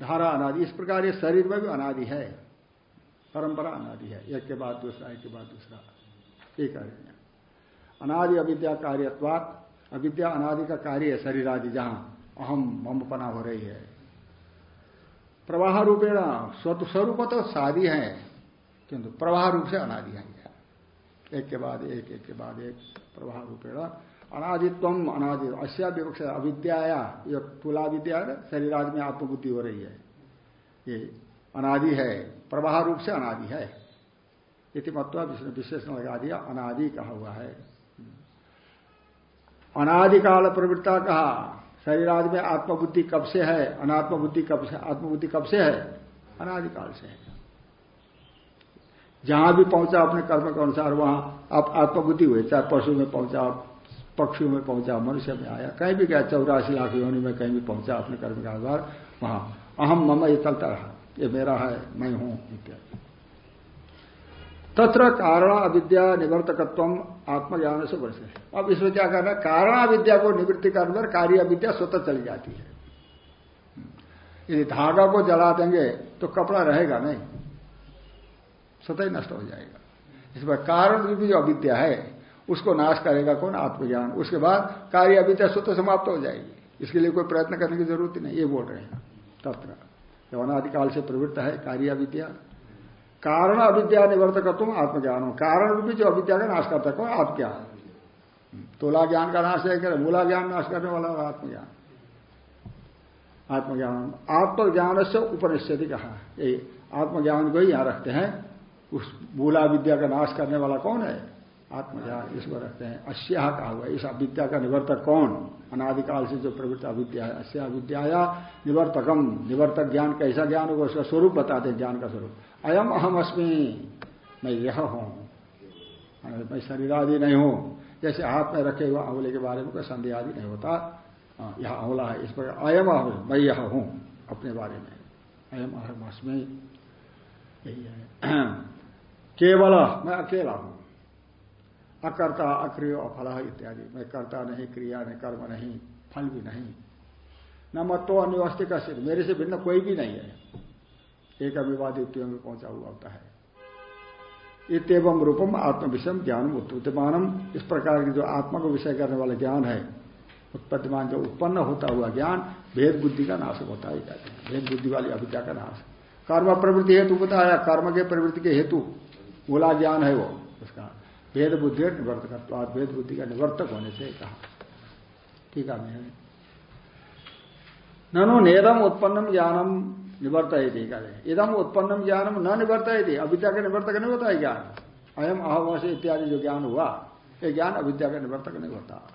धारा अनादि, इस प्रकार ये शरीर में भी अनादि है। परंपरा अनादि है, एक के बाद दूसरा, एक के बाद दूसरा। कार्य अनादि अविद्या कार्यत्वात, अविद्या अनादि का कार्य है शरीर आदि जहाँ अहम ममपना हो रही है। प्रवाह रूपेण स्वरूप तो शादी है, किंतु प्रवाह रूप से अनादि है एक के बाद एक एक के बाद एक, प्रवाह रूपेण अनादित्वम अनादि अश्या विवक्षा अविद्याया, ये तुला विद्या शरीर आदि में आत्मबुद्धि हो रही है। ये अनादि है। प्रवाह रूप से अनादि है। इति मत्वा विशेषण लगा दिया, अनादि कहा हुआ है। अनादिकाल प्रवृत्ता कहा, शरीर आदि में आत्मबुद्धि कब से है? अनात्म बुद्धि कब से आत्मबुद्धि कब से है? अनादिकाल से है। जहाँ भी पहुँचा अपने कर्म के अनुसार, वहाँ आप आत्मबुद्धि हुए, चाहे पशु में पहुँचा, पक्षियों में पहुँचा, मनुष्य में आया, कहीं भी गया, चौरासी लाख योनि में कहीं भी पहुँचा अपने कर्म के अनुसार, वहाँ अहम मम ये चलता रहा। ये मेरा है, मैं हूँ, इत्यादि। तत्र कारण अविद्या निवर्तकत्व आत्मज्ञान से वर्ष अब इसमें क्या करना कारण अविद्या को निवृत्ति करने पर कार्य अविद्या स्वतः चली जाती है। यदि धागा को जला देंगे तो कपड़ा रहेगा नहीं। स्वतः ही नष्ट हो जाएगा। इसमें कारण भी जो अविद्या है, उसको नाश करेगा कौन? आत्मज्ञान। उसके बाद कार्य अविद्या स्वतः समाप्त हो जाएगी। इसके लिए कोई प्रयत्न करने की ज़रूरत नहीं। ये बोल रहे हैं तत्र। जब अनादिकाल से प्रवृत्त है, कार्य अविद्या। कारण अविद्या निवर्तक तुम आत्मज्ञान हो कारण रूपी जो अविद्या का नाश करता कौन आत्मज्ञान तोला ज्ञान का नाश है मूला ज्ञान नाश करने वाला आत्मज्ञान। आत्मज्ञान। आत्मज्ञान से उपनिषद कहा ये आत्मज्ञान को ही यहाँ रखते हैं। उस मूला विद्या का नाश करने वाला कौन है? आत्मज्ञान इसको रखते हैं। अस्या कहा हुआ इस अविद्या का निवर्तक कौन? अनादिकाल से जो प्रवृत्त अविद्या है। अस्या विद्या निवर्तकम। निवर्तक ज्ञान कैसा ज्ञान होगा? उसका स्वरूप बताते हैं ज्ञान का स्वरूप। अयम अहम अस्मी मैं यह हूँ। मैं शरीर आदि नहीं हूँ। जैसे हाथ में रखे हुए आंवले के बारे में कोई संदेह आदि नहीं होता। यह आंवला है। इस पर अयम अहम, मैं यह हूँ अपने बारे में। अयम अहम अस्मी यही है। केवल, मैं अकेला हूँ। अकर्ता, अक्रिय अफल इत्यादि। मैं करता नहीं, क्रिया नहीं, कर्म नहीं, फल भी नहीं। न मत तो अन्यवस्थित का सिर मेरे से भिन्न कोई भी नहीं है। एक अभिवाद युक्तियों में पहुँचा हुआ होता है। इतम रूपम आत्म विषय ज्ञान उत्पत्तिमानम इस प्रकार की जो आत्मा को विषय करने वाला ज्ञान है उत्पत्तिमान जो उत्पन्न होता हुआ ज्ञान, भेद बुद्धि का नाश होता है। भेद बुद्धि वाली अभिज्ञा का नाश। कर्म प्रवृत्ति हेतु बताया कर्म के प्रवृत्ति के हेतु बोला ज्ञान है वो, उसका। भेद बुद्धि निवर्तक भेद बुद्धि का निवर्तक होने से कहा। ठीक है, मैंने। ननु नेदम उत्पन्नम ज्ञानम निवर्त इदम उत्पन्नम ज्ञानम न निवर्त अविद्या का निवर्तक नहीं होता है ज्ञान। अयम अहम से इत्यादि जो ज्ञान हुआ, ये ज्ञान अविद्या का निवर्तक नहीं होता।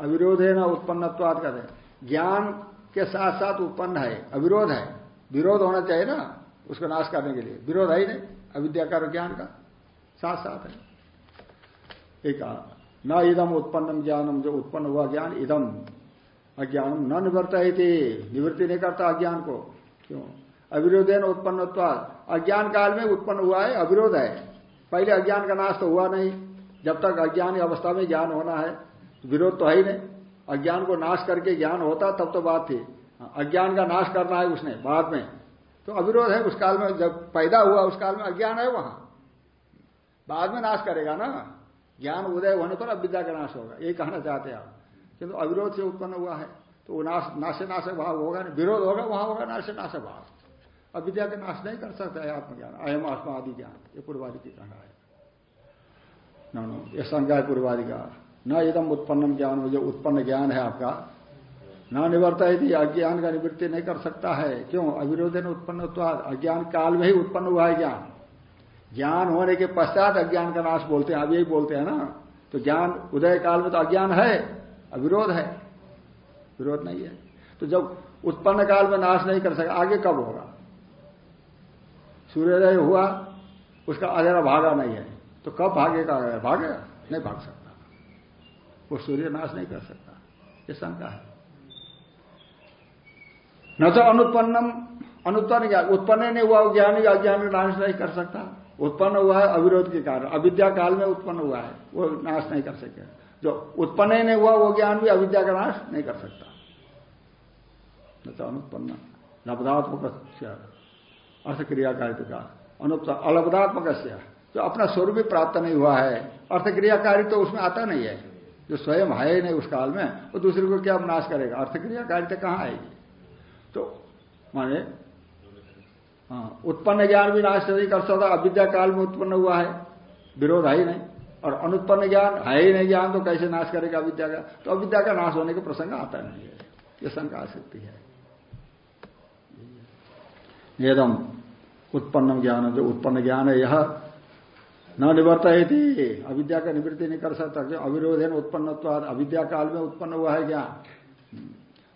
अविरोध है न उत्पन्नत्वाद ज्ञान के साथ साथ उत्पन्न है, अविरोध है। विरोध होना चाहिए ना, उसको नाश करने के लिए। विरोध है ही नहीं अविद्याकार ज्ञान का। साथ साथ है। एक न इदम उत्पन्नम ज्ञानम, जो उत्पन्न हुआ ज्ञान इदम, अज्ञानम न निवर्त निवृत्ति नहीं करता अज्ञान को। क्यों? अविरोधेन उत्पन्न अज्ञान काल में उत्पन्न हुआ है, अविरोध है। पहले अज्ञान का नाश तो हुआ नहीं। जब तक अज्ञान अवस्था में ज्ञान होना है, विरोध तो है ही नहीं। अज्ञान को नाश करके ज्ञान होता, तब तो बात थी। अज्ञान का नाश करना है उसने बाद में। तो अविरोध है उस काल में, जब पैदा हुआ उस काल में अज्ञान है वहाँ। बाद में नाश करेगा ना। ज्ञान उदय होने पर अविद्या का नाश होगा। यही कहना चाहते हैं आप। किंतु अविरोध से उत्पन्न हुआ है तो नाश नाशे नाश भाव होगा नहीं। विरोध होगा, वहाँ होगा, नाशे नाश भाव अविद्या का नाश नहीं कर सकता है आत्मज्ञान। अयम आत्मा आदि ज्ञान। ये पूर्वादि की कहना है। नो है पूर्वादि का। न एकदम उत्पन्न ज्ञान जो उत्पन्न ज्ञान है आपका, न निवर्ता यदि अज्ञान का निवृत्ति नहीं कर सकता है। क्यों? अविरोधन उत्पन्न अज्ञान काल में ही उत्पन्न हुआ है ज्ञान। ज्ञान होने के पश्चात अज्ञान का नाश बोलते हैं, अब यही बोलते हैं ना। तो ज्ञान उदय काल में तो अज्ञान है अविरोध है। विरोध नहीं है। तो जब उत्पन्न काल में नाश नहीं कर सका, आगे कब होगा? सूर्योदय हुआ, उसका अधेरा भागा नहीं है। तो कब भागेगा? भागेगा? नहीं भाग सकता। वो सूर्य नाश नहीं कर सकता। ये शंका है। न तो अनुत्पन्नम, अनुत्पन्न ज्ञान उत्पन्न नहीं हुआ, ज्ञान अज्ञान नाश नहीं कर सकता। उत्पन्न हुआ है अविरोध के कारण। अविद्या काल में उत्पन्न हुआ है, वो नाश नहीं कर सके। जो उत्पन्न ही नहीं हुआ, वो ज्ञान भी अविद्या का नाश नहीं कर सकता। तो अनुत्पन्न लब्धात्मक अर्थ क्रियाकारित्व का अलब्धात्मक जो अपना स्वरूप भी प्राप्त नहीं हुआ है अर्थ क्रियाकारी तो उसमें आता नहीं है। जो स्वयं है ही नहीं उस काल में, वो दूसरे को क्या नाश करेगा? अर्थ क्रियाकारिता कहाँ आएगी? तो माने हाँ, उत्पन्न ज्ञान भी नाश नहीं कर सकता अविद्या काल में उत्पन्न हुआ है विरोध है ही नहीं और अनुत्पन्न ज्ञान है ही नहीं ज्ञान तो कैसे नाश करेगा अविद्या का? तो अविद्या का नाश होने का प्रसंग आता नहीं है ये शंका आ सकती है। नेदम उत्पन्न ज्ञान जो उत्पन्न ज्ञान है यह न निवर्त थी अविद्या का निवृत्ति नहीं कर सकता क्यों? अविरोध है उत्पन्न अविद्या काल में उत्पन्न हुआ है ज्ञान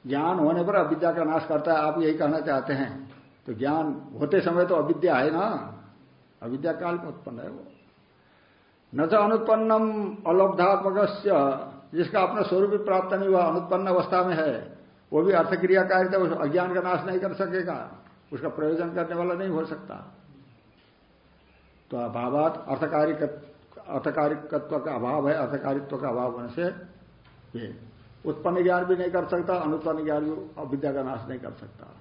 ज्ञान होने पर अविद्या का नाश करता है आप यही कहना चाहते हैं। तो ज्ञान होते समय तो अविद्या है ना। अविद्या काल में उत्पन्न है वो। न तो अनुत्पन्नम अलब्धात्मक जिसका अपना स्वरूप भी प्राप्त नहीं हुआ, अनुत्पन्न अवस्था में है, वो भी अर्थक्रियाकारिता उस अज्ञान का नाश नहीं कर सकेगा। उसका प्रयोजन करने वाला नहीं हो सकता। तो अभावात अर्थकारिक, अर्थकारिकत्व का अभाव है, अर्थकारित्व का अभाव होने से ये उत्पन्न ज्ञान भी नहीं कर सकता, अनुत्पन्न ज्ञान भी अविद्या का नाश नहीं कर सकता।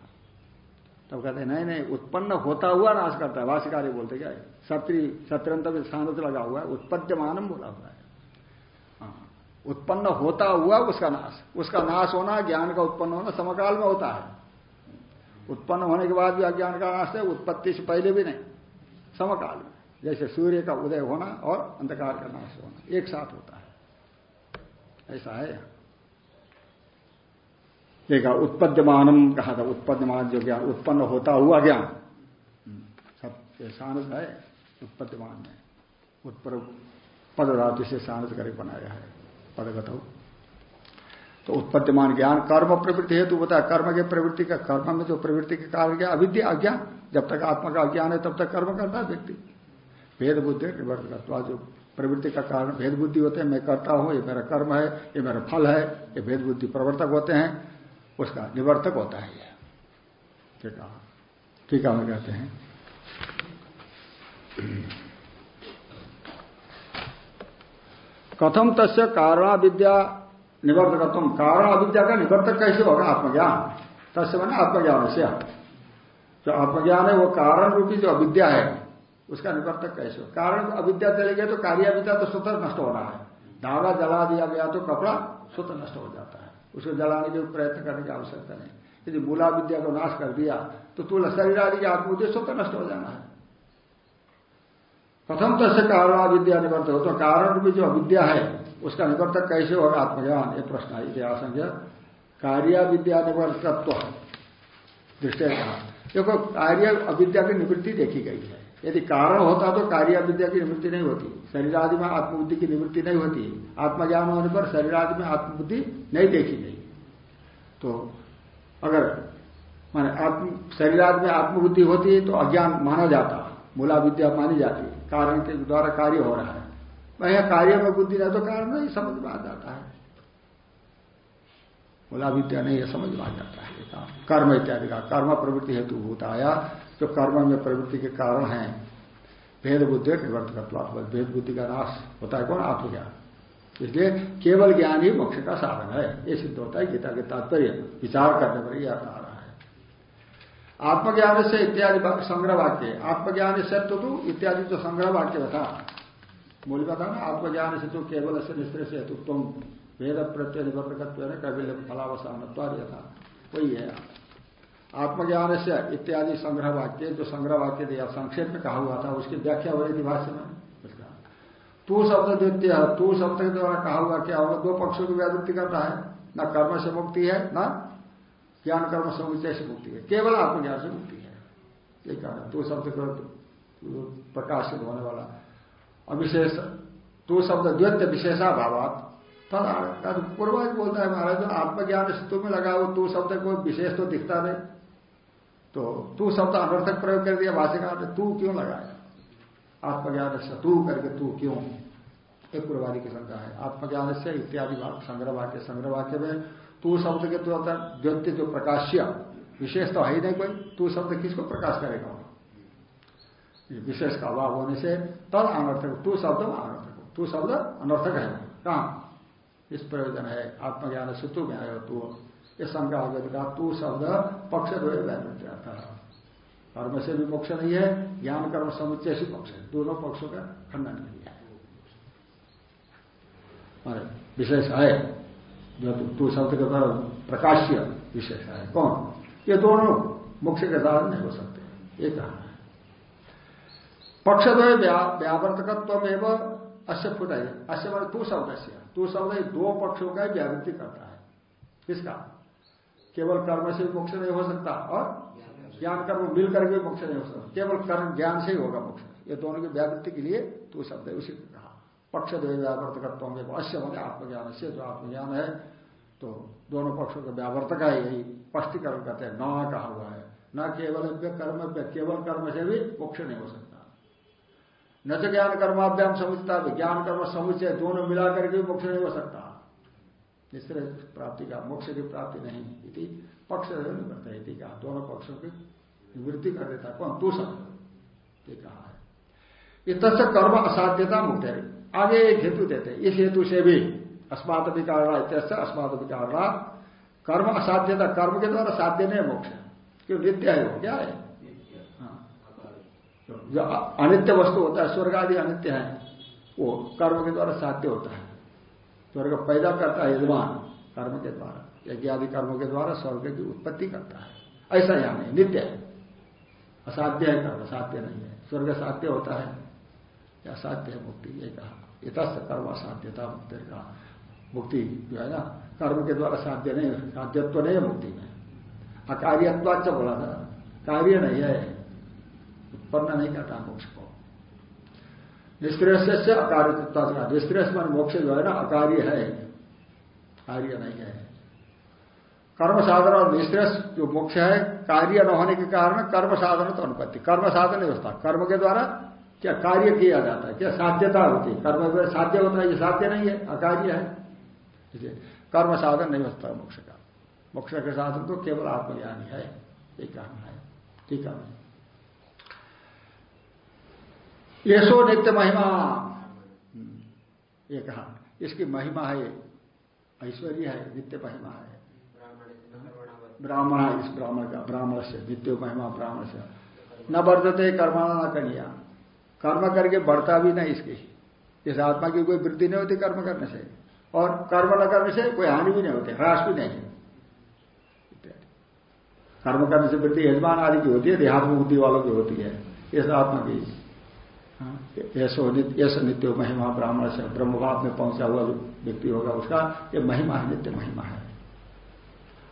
तब कहते हैं नहीं नहीं उत्पन्न होता हुआ नाश करता है। भाष्यकारी बोलते क्या सत्री सत्रंत में सानस लगा हुआ है उत्पद्यमानम बोला हुआ है। हाँ, उत्पन्न होता हुआ उसका नाश उसका नाश होना ज्ञान का उत्पन्न होना समकाल में होता है। उत्पन्न होने के बाद भी अज्ञान का नाश है उत्पत्ति से पहले भी नहीं समकाल में। जैसे सूर्य का उदय होना और अंधकार का नाश होना एक साथ होता है। ऐसा है। देखा उत्पद्यमानम कहा था, उत्पद्यमान जो ज्ञान उत्पन्न होता हुआ ज्ञान सब सानस है, उत्पद्यमान है। उत्पर पद धातु से सानस करके बनाया है, पदगत। हो तो उत्पद्यमान ज्ञान, कर्म प्रवृत्ति हेतु बता, कर्म के प्रवृत्ति का, कर्म में जो प्रवृत्ति के कारण क्या? अविद्या, अज्ञान। जब तक आत्मा का अज्ञान है, तब तक कर्म करता है व्यक्ति। भेद बुद्धि निवर्त जो प्रवृत्ति का कारण, भेद बुद्धि होते हैं, मैं करता हूँ, ये मेरा कर्म है, ये मेरा फल है, ये भेद बुद्धि प्रवर्तक होते हैं। उसका निवर्तक होता है ये ठीक है। कहते हैं कथम तस्य कारण विद्या निवर्तकत्व। कारण अविद्या का निवर्तक कैसे होगा? आत्मज्ञान। तस्य मैंने आत्मज्ञान से। जो आत्मज्ञान है, वो कारण रूपी जो अविद्या है, उसका निवर्तक कैसे हो कारण अविद्या चले गए तो कार्याविद्या तो स्वतः नष्ट हो रहा है। धागा जला दिया गया तो कपड़ा स्वतः नष्ट हो है। उसको जलाने के प्रयत्न करने की आवश्यकता नहीं। यदि मूला विद्या को नाश कर दिया तो तुल शरीर आदि की आत्मबुद्धि स्वतः नष्ट हो जाना है। प्रथम तो से कारण विद्या निवर्त हो तो कारण रूपी जो अविद्या है, उसका निवर्तक कैसे होगा आत्मज्ञान? ये प्रश्न है, इतिहास कार्य विद्या निवर्तत्व दृष्टि कहा। देखो, कार्य अविद्या की निवृत्ति देखी गई है। यदि कारण होता तो कार्य विद्या की निवृत्ति नहीं होती। शरीर आदि में आत्मबुद्धि की निवृत्ति नहीं होती। आत्मज्ञान होने पर शरीर आदि में आत्मबुद्धि नहीं देखी गई। तो अगर माने आत्म शरीर आदि में आत्मबुद्धि होती तो अज्ञान माना जाता मूला विद्या मानी जाती कारण के द्वारा कार्य हो रहा है। वह कार्य में बुद्धि नहीं तो कारण नहीं, समझ में आ जाता है। मूला विद्या नहीं है, समझ में आ जाता है। कर्म इत्यादि का, कर्म प्रवृत्ति हेतु होता आया जो कर्म में प्रवृत्ति के कारण है, भेद बुद्धि निवर्तकत्व भेद बुद्धि का नाश होता है, कौन? आत्मज्ञान। इसलिए केवल ज्ञान ही मोक्ष का साधन है। ये सिद्ध होता है गीता के तात्पर्य, विचार करने पर यह कहा रहा है। आत्मज्ञान से इत्यादि संग्रह वाक्य। आत्मज्ञान से तो तू इत्यादि जो संग्रह वाक्य बता। मूल बता ना, आत्मज्ञान से तो केवल से निश्चय से हेतु तुम। वेद प्रत्यय निवर्तकत्व कबिल फलावसान था वही है। आत्मज्ञान से इत्यादि संग्रह वाक्य जो संग्रह वाक्य दिया संक्षेप में कहा हुआ था, उसकी व्याख्या हो रही थी भाष्य में। तू शब्द द्वितीय, तू शब्द के द्वारा कहा हुआ क्या होगा? दो पक्षों की व्यावृत्ति करता है। न कर्म से मुक्ति है, न ज्ञान कर्म समुचय से मुक्ति है। केवल आत्मज्ञान से मुक्ति है। ये कहा तू शब्द प्रकाशित होने वाला। अविशेष तू शब्द द्वैत विशेषा भावात पूर्वाज बोलता है महाराज आत्मज्ञान से तुम्हें लगाओ तू शब्द को विशेष तो दिखता नहीं। तो तू शब्द अनर्थक प्रयोग कर दिया, भाष्यकार ने, तू क्यों लगाया? आत्मज्ञान से तू करके तू क्यों? एक पूर्वादि की शंका है। आत्मज्ञान से इत्यादि संग्रह वाक्य संग्रह वाक्य में तू शब्द के तो द्वैत्य जो प्रकाश्य, विशेष तो है ही नहीं कोई, तू शब्द किसको प्रकाश करेगा? विशेष का अभाव होने से तद अनर्थक, तू शब्द अनर्थक। तू शब्द अनर्थक है। कहा? इस प्रयोजन है। आत्मज्ञान से तू में आयो तू ये शंका हो गया तू शब्द पक्ष द्वय व्यापृत कर्म से भी मोक्ष नहीं है, ज्ञान कर्म समुच्चय से पक्ष है। दोनों पक्षों का खंडन नहीं है। विशेष है जो तू शब्द के द्वारा प्रकाश्य विशेष है कौन? ये दोनों मोक्ष के साधन नहीं हो सकते। ये कहा है। पक्ष दो व्यावर्तकत्व एवं अश्य फुट है अश्य तू शब्द से तू शब्द दो पक्षों का व्यावृत्ति करता है। किसका? केवल कर्म से मोक्ष नहीं हो सकता और ज्ञान कर्म मिल करके मोक्ष नहीं हो सकता। केवल कर्म ज्ञान से ही होगा मोक्ष। ये दोनों की व्यावृत्ति के लिए तू शब्द है उसी कहा। पक्ष दो व्यावर्तकत्व में अश्य होने आत्मज्ञान से जो आत्मज्ञान है तो दोनों पक्षों का व्यावर्तक है यही। स्पष्टीकरण करते हैं, न कहा हुआ है। न केवल कर्म केवल कर्म से भी मोक्ष नहीं हो सकता। न तो ज्ञान कर्माभ्याम समुचता, ज्ञान कर्म समुचय दोनों मिलाकर के भी मोक्ष नहीं हो सकता। निश्चय प्राप्ति का, मोक्ष की प्राप्ति नहीं, इति पक्ष निवृत्त कहा। दोनों पक्षों की निवृत्ति कर देता कौन? तू सब। ये कहा है। इत कर्म असाध्यता मुक्त। है आगे एक हेतु देते इस हेतु से भी अस्मात विकार इत्यस्य अस्मात विकार कर्म असाध्यता, कर्म के द्वारा साध्य नहीं मोक्ष। क्यों? नित्य है वो। क्या है? हाँ। जो अनित्य वस्तु होता है, स्वर्ग आदि अनित्य है, वो कर्म के द्वारा साध्य होता है। स्वर्ग पैदा करता है यजमान, कर्म के द्वारा यज्ञ आदि कर्मों के द्वारा स्वर्ग की उत्पत्ति करता है। ऐसा यहाँ नहीं, नित्य है। असाध्य है कर्म, साध्य नहीं है। स्वर्ग साध्य होता है। या साध्य है मुक्ति, ये कहा। इतस्त कर्म असाध्यता मुक्ति का मुक्ति जो है ना, कर्म के द्वारा साध्य नहीं, साध्यत्व नहीं है मुक्ति में। अकार्यत्वाच बोला था। कार्य नहीं है। उत्पन्न नहीं करता मोक्ष को। निष्क्रिय से अकार्यत्व निष्क्रिय मान मोक्ष जो है ना अकार्य है। कार्य नहीं है। कर्म साधन और निष्क्रिय जो मोक्ष है, कार्य न होने के कारण कर्म साधन तो अनुपत्ति। कर्म साधन नहीं होता कर्म के द्वारा क्या कार्य किया जाता है? क्या साध्यता होती है? कर्म साध्य होता है ये साध्य नहीं है? अकार्य है। इसलिए कर्म साधन नहीं होता मोक्ष का। मोक्ष के साधन तो केवल आत्मज्ञानी है। ये कहना है। ठीक है। ये नित्य महिमा। ये कहा, इसकी महिमा है, ऐश्वर्य है, नित्य महिमा है। ब्राह्मण इस ब्राह्मण का, ब्राह्मण से, नित्य महिमा, ब्राह्मण से। न वर्धते कर्माना न कनिया। कर्म करके बढ़ता भी नहीं इसकी। इस आत्मा की कोई वृद्धि नहीं होती कर्म करने से। और कर्म न करने से कोई हानि भी नहीं होती, ह्रास भी नहीं। कर्म करने से वृद्धि, यजमान आदि की होती है, देहात्म बुद्धि वालों की होती है, इस आत्मा की। ऐसो हाँ, नित्य महिमा ब्राह्मण से ब्रह्मभाव में पहुँचा हुआ जो व्यक्ति होगा उसका ये महिमा है नित्य महिमा है।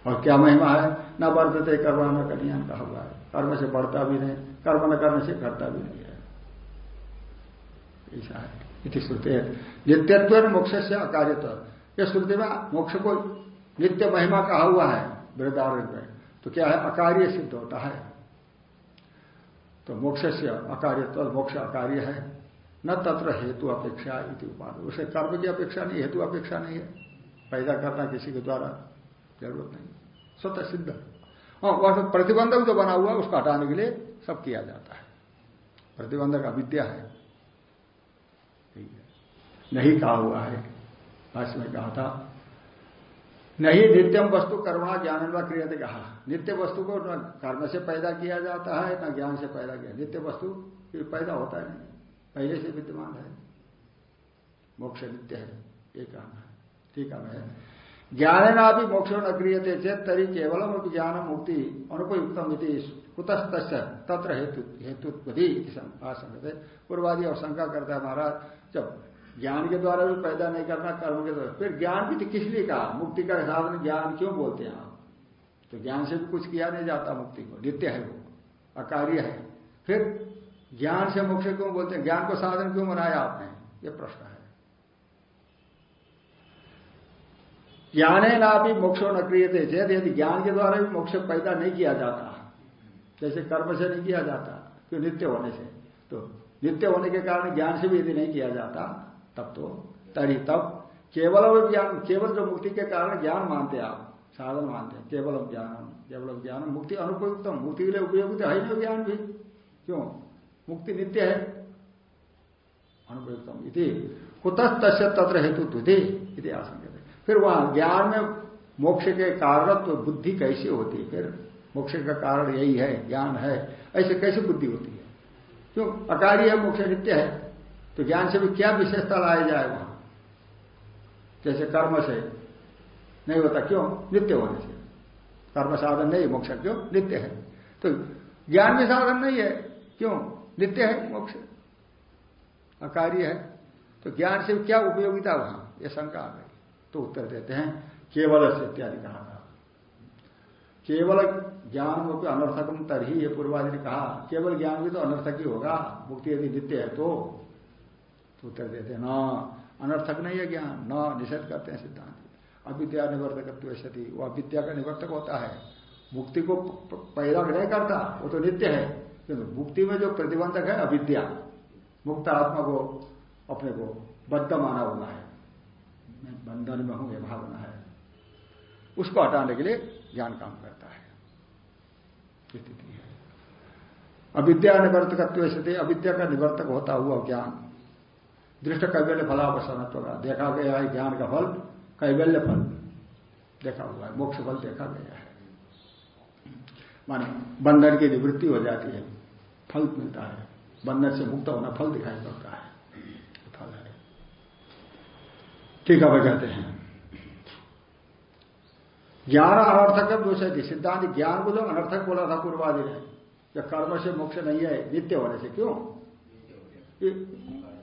और क्या महिमा है? न वर्धते कर्म न कल्याण कहा हुआ है। कर्म से बढ़ता भी नहीं कर्म न करने से करता भी नहीं है। ऐसा है। इति श्रुति नित्यत्व मोक्ष से अकार्यत्व यह श्रुति में मोक्ष को नित्य महिमा कहा हुआ है वृद्धारण में। तो क्या है? अकार्य सिद्ध होता है। तो मोक्ष से अकार्यत्व मोक्ष अकार्य है। न तत्र हेतु अपेक्षा इति उपाधि। उसे कर्म की अपेक्षा नहीं, हेतु अपेक्षा नहीं है। पैदा करना किसी के द्वारा ज़रूरत नहीं। स्वतः सिद्ध हाँ। वह तो प्रतिबंधक जो बना हुआ है, उसको हटाने के लिए सब किया जाता है। प्रतिबंधक अविद्या है। नहीं कहा हुआ है। भाष्य में कहा था नहीं नित्यम वस्तु कर्मणा ज्ञान व क्रियते कहा। नित्य वस्तु को न कर्म से पैदा किया जाता है, न ज्ञान से पैदा किया। नित्य वस्तु पैदा होता है नहीं। पहले से विद्यमान है। मोक्ष नित्य है, ये कहना है। ठीक है ज्ञान ना भी मोक्ष न क्रियते चेत तरी केवलम ज्ञान मुक्ति अनुपयुक्तम कुतस्त तत्र हेतु आशंकते पूर्वादि और शंका करता है महाराज जब ज्ञान के द्वारा भी पैदा नहीं करना कर्म के द्वारा। फिर ज्ञान भी तो किस लिए कहा? मुक्ति का साधन ज्ञान क्यों बोलते हैं आप? तो ज्ञान से भी कुछ किया नहीं जाता मुक्ति को। नित्य है वो, अकार्य है। फिर ज्ञान से मोक्ष क्यों बोलते हैं? ज्ञान को साधन क्यों बनाया आपने? ये प्रश्न है। ज्ञाने ना भी मोक्ष न क्रियते। चेत यदि ज्ञान के द्वारा भी मोक्ष पैदा नहीं किया जाता, जैसे कर्म से नहीं किया जाता क्यों नित्य होने से। तो नित्य होने के कारण ज्ञान से भी यदि नहीं किया जाता तब तो तरी, तब। केवल ज्ञान, केवल जो मुक्ति के कारण ज्ञान मानते आप, साधन मानते हैं केवल ज्ञान केवल ज्ञान मुक्ति अनुपयुक्तम, मुक्ति के लिए उपयुक्त है नहीं ज्ञान भी। क्यों? मुक्ति नित्य है। अनुपयुक्तम इति। कुतः तस्य तत्र हेतु तुधि इति आशंक फिर वहाँ ज्ञान में मोक्ष के कारण तो बुद्धि कैसी होती है? फिर मोक्ष का कारण यही है, ज्ञान है। ऐसे कैसे बुद्धि होती है? क्यों? अकारी है, मोक्ष नित्य है। तो ज्ञान से भी क्या विशेषता लाया जाए वहाँ? जैसे कर्म से नहीं होता क्यों? नित्य होने से। कर्म साधन नहीं, मोक्ष क्यों? नित्य है। तो ज्ञान भी साधन नहीं है। क्यों? नित्य है, मोक्ष। अकार्य है। तो ज्ञान से क्या उपयोगिता वहाँ? यह शंका आ गई। तो उत्तर देते हैं, केवल से इत्यादि कहा था। केवल ज्ञान को अनर्थकम तरही ये पूर्वादि ने कहा, केवल ज्ञान भी तो अनर्थक ही होगा। मुक्ति यदि नित्य है तो उत्तर देते न, अनर्थक नहीं है ज्ञान, न, निषेध करते हैं सिद्धांत। अविद्या निवर्तक सती, वो अविद्या का निवर्तक होता है। मुक्ति को पैदा नहीं करता, वो तो नित्य है। किंतु मुक्ति में जो प्रतिबंधक है, अविद्या मुक्त आत्मा को, अपने को बद्ध माना होना है। मैं बंधन में हूँ यह भावना है। उसको हटाने के लिए ज्ञान काम करता है। स्थिति है। अविद्या निवर्तकत्व से अविद्या का निवर्तक होता हुआ ज्ञान। दृष्ट कैबल्य फलावसनत्व का देखा गया है ज्ञान का फल कैबल्य फल। देखा हुआ है, मोक्ष फल देखा गया है। माने बंधन की निवृत्ति हो जाती है, फल मिलता है। बंधन से मुक्त होना फल दिखाई पड़ता है फल है। ठीक है वह कहते हैं। ज्ञान अनर्थक दूसरे सिद्धांत ज्ञान को जो अनर्थक बोला था पूर्वादि ने जब कर्म से मोक्ष नहीं है, नित्य होने से क्यों?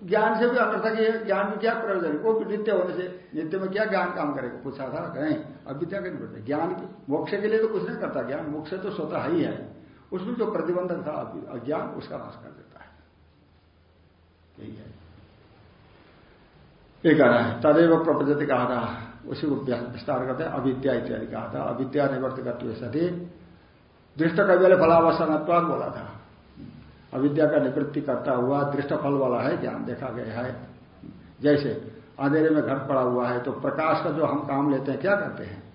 ज्ञान से भी अनर्थक ज्ञान में क्या प्रयोजन वो नित्य होने से नित्य में क्या ज्ञान काम करेगा? पूछा था नहीं अविद्या के नहीं ज्ञान मोक्ष के लिए तो कुछ नहीं करता। ज्ञान मोक्ष तो स्वतः ही है। उसमें जो प्रतिबंधक था अज्ञान उसका नाश कर देता है। यही है। ये कह रहा है, तदेव प्रपंचति कहा था। उसी को विस्तार करते हैं। अविद्या इत्यादि कहा था। अविद्या निवर्तक सती। दृष्ट कव्य फलावसनत्वाद बोला था। अविद्या का निवृत्ति करता हुआ दृष्ट फल वाला है, ज्ञान देखा गया है। जैसे अंधेरे में घर पड़ा हुआ है तो प्रकाश का जो हम काम लेते हैं, क्या करते हैं?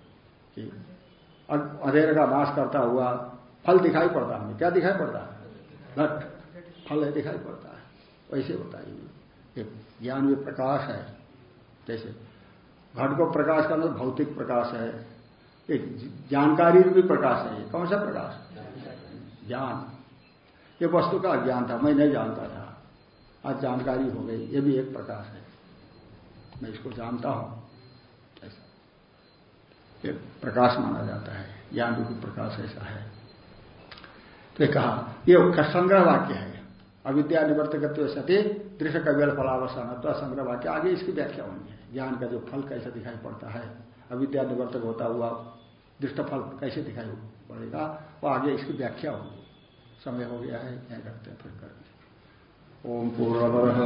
कि अंधेरे का नाश करता हुआ फल दिखाई पड़ता हमें। क्या दिखाई पड़ता है? घट फल दिखाई पड़ता है। वैसे होता है ज्ञान भी प्रकाश है। जैसे घट को प्रकाश करना भौतिक प्रकाश है। एक जानकारी भी प्रकाश है। कौन सा प्रकाश? ज्ञान। ये वस्तु का अज्ञान था, मैं नहीं जानता था। आज जानकारी हो गई, ये भी एक प्रकाश है। मैं इसको जानता हूँ। ऐसा। ये प्रकाश माना जाता है, ज्ञान रूपी प्रकाश ऐसा है। तो कहा, ये संग्रह वाक्य है। अविद्या निवर्तकत्व सती, दृश्य कव्यल तो संग्रह वाक्य। आगे इसकी व्याख्या होनी है। ज्ञान का जो फल कैसा दिखाई पड़ता है, अविद्या निवर्तक होता हुआ दृष्ट फल कैसे दिखाई पड़ेगा, वो आगे इसकी व्याख्या होगी। समय हो गया है क्या करते हैं, फिर करते ओम पूर्णमद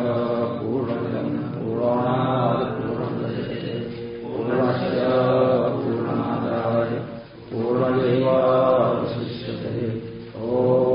पूर्णमदम पूर्णाद पूर्णमदे पूर्णस्य पूर्णादाय पूर्णमेवावशिष्यते ओम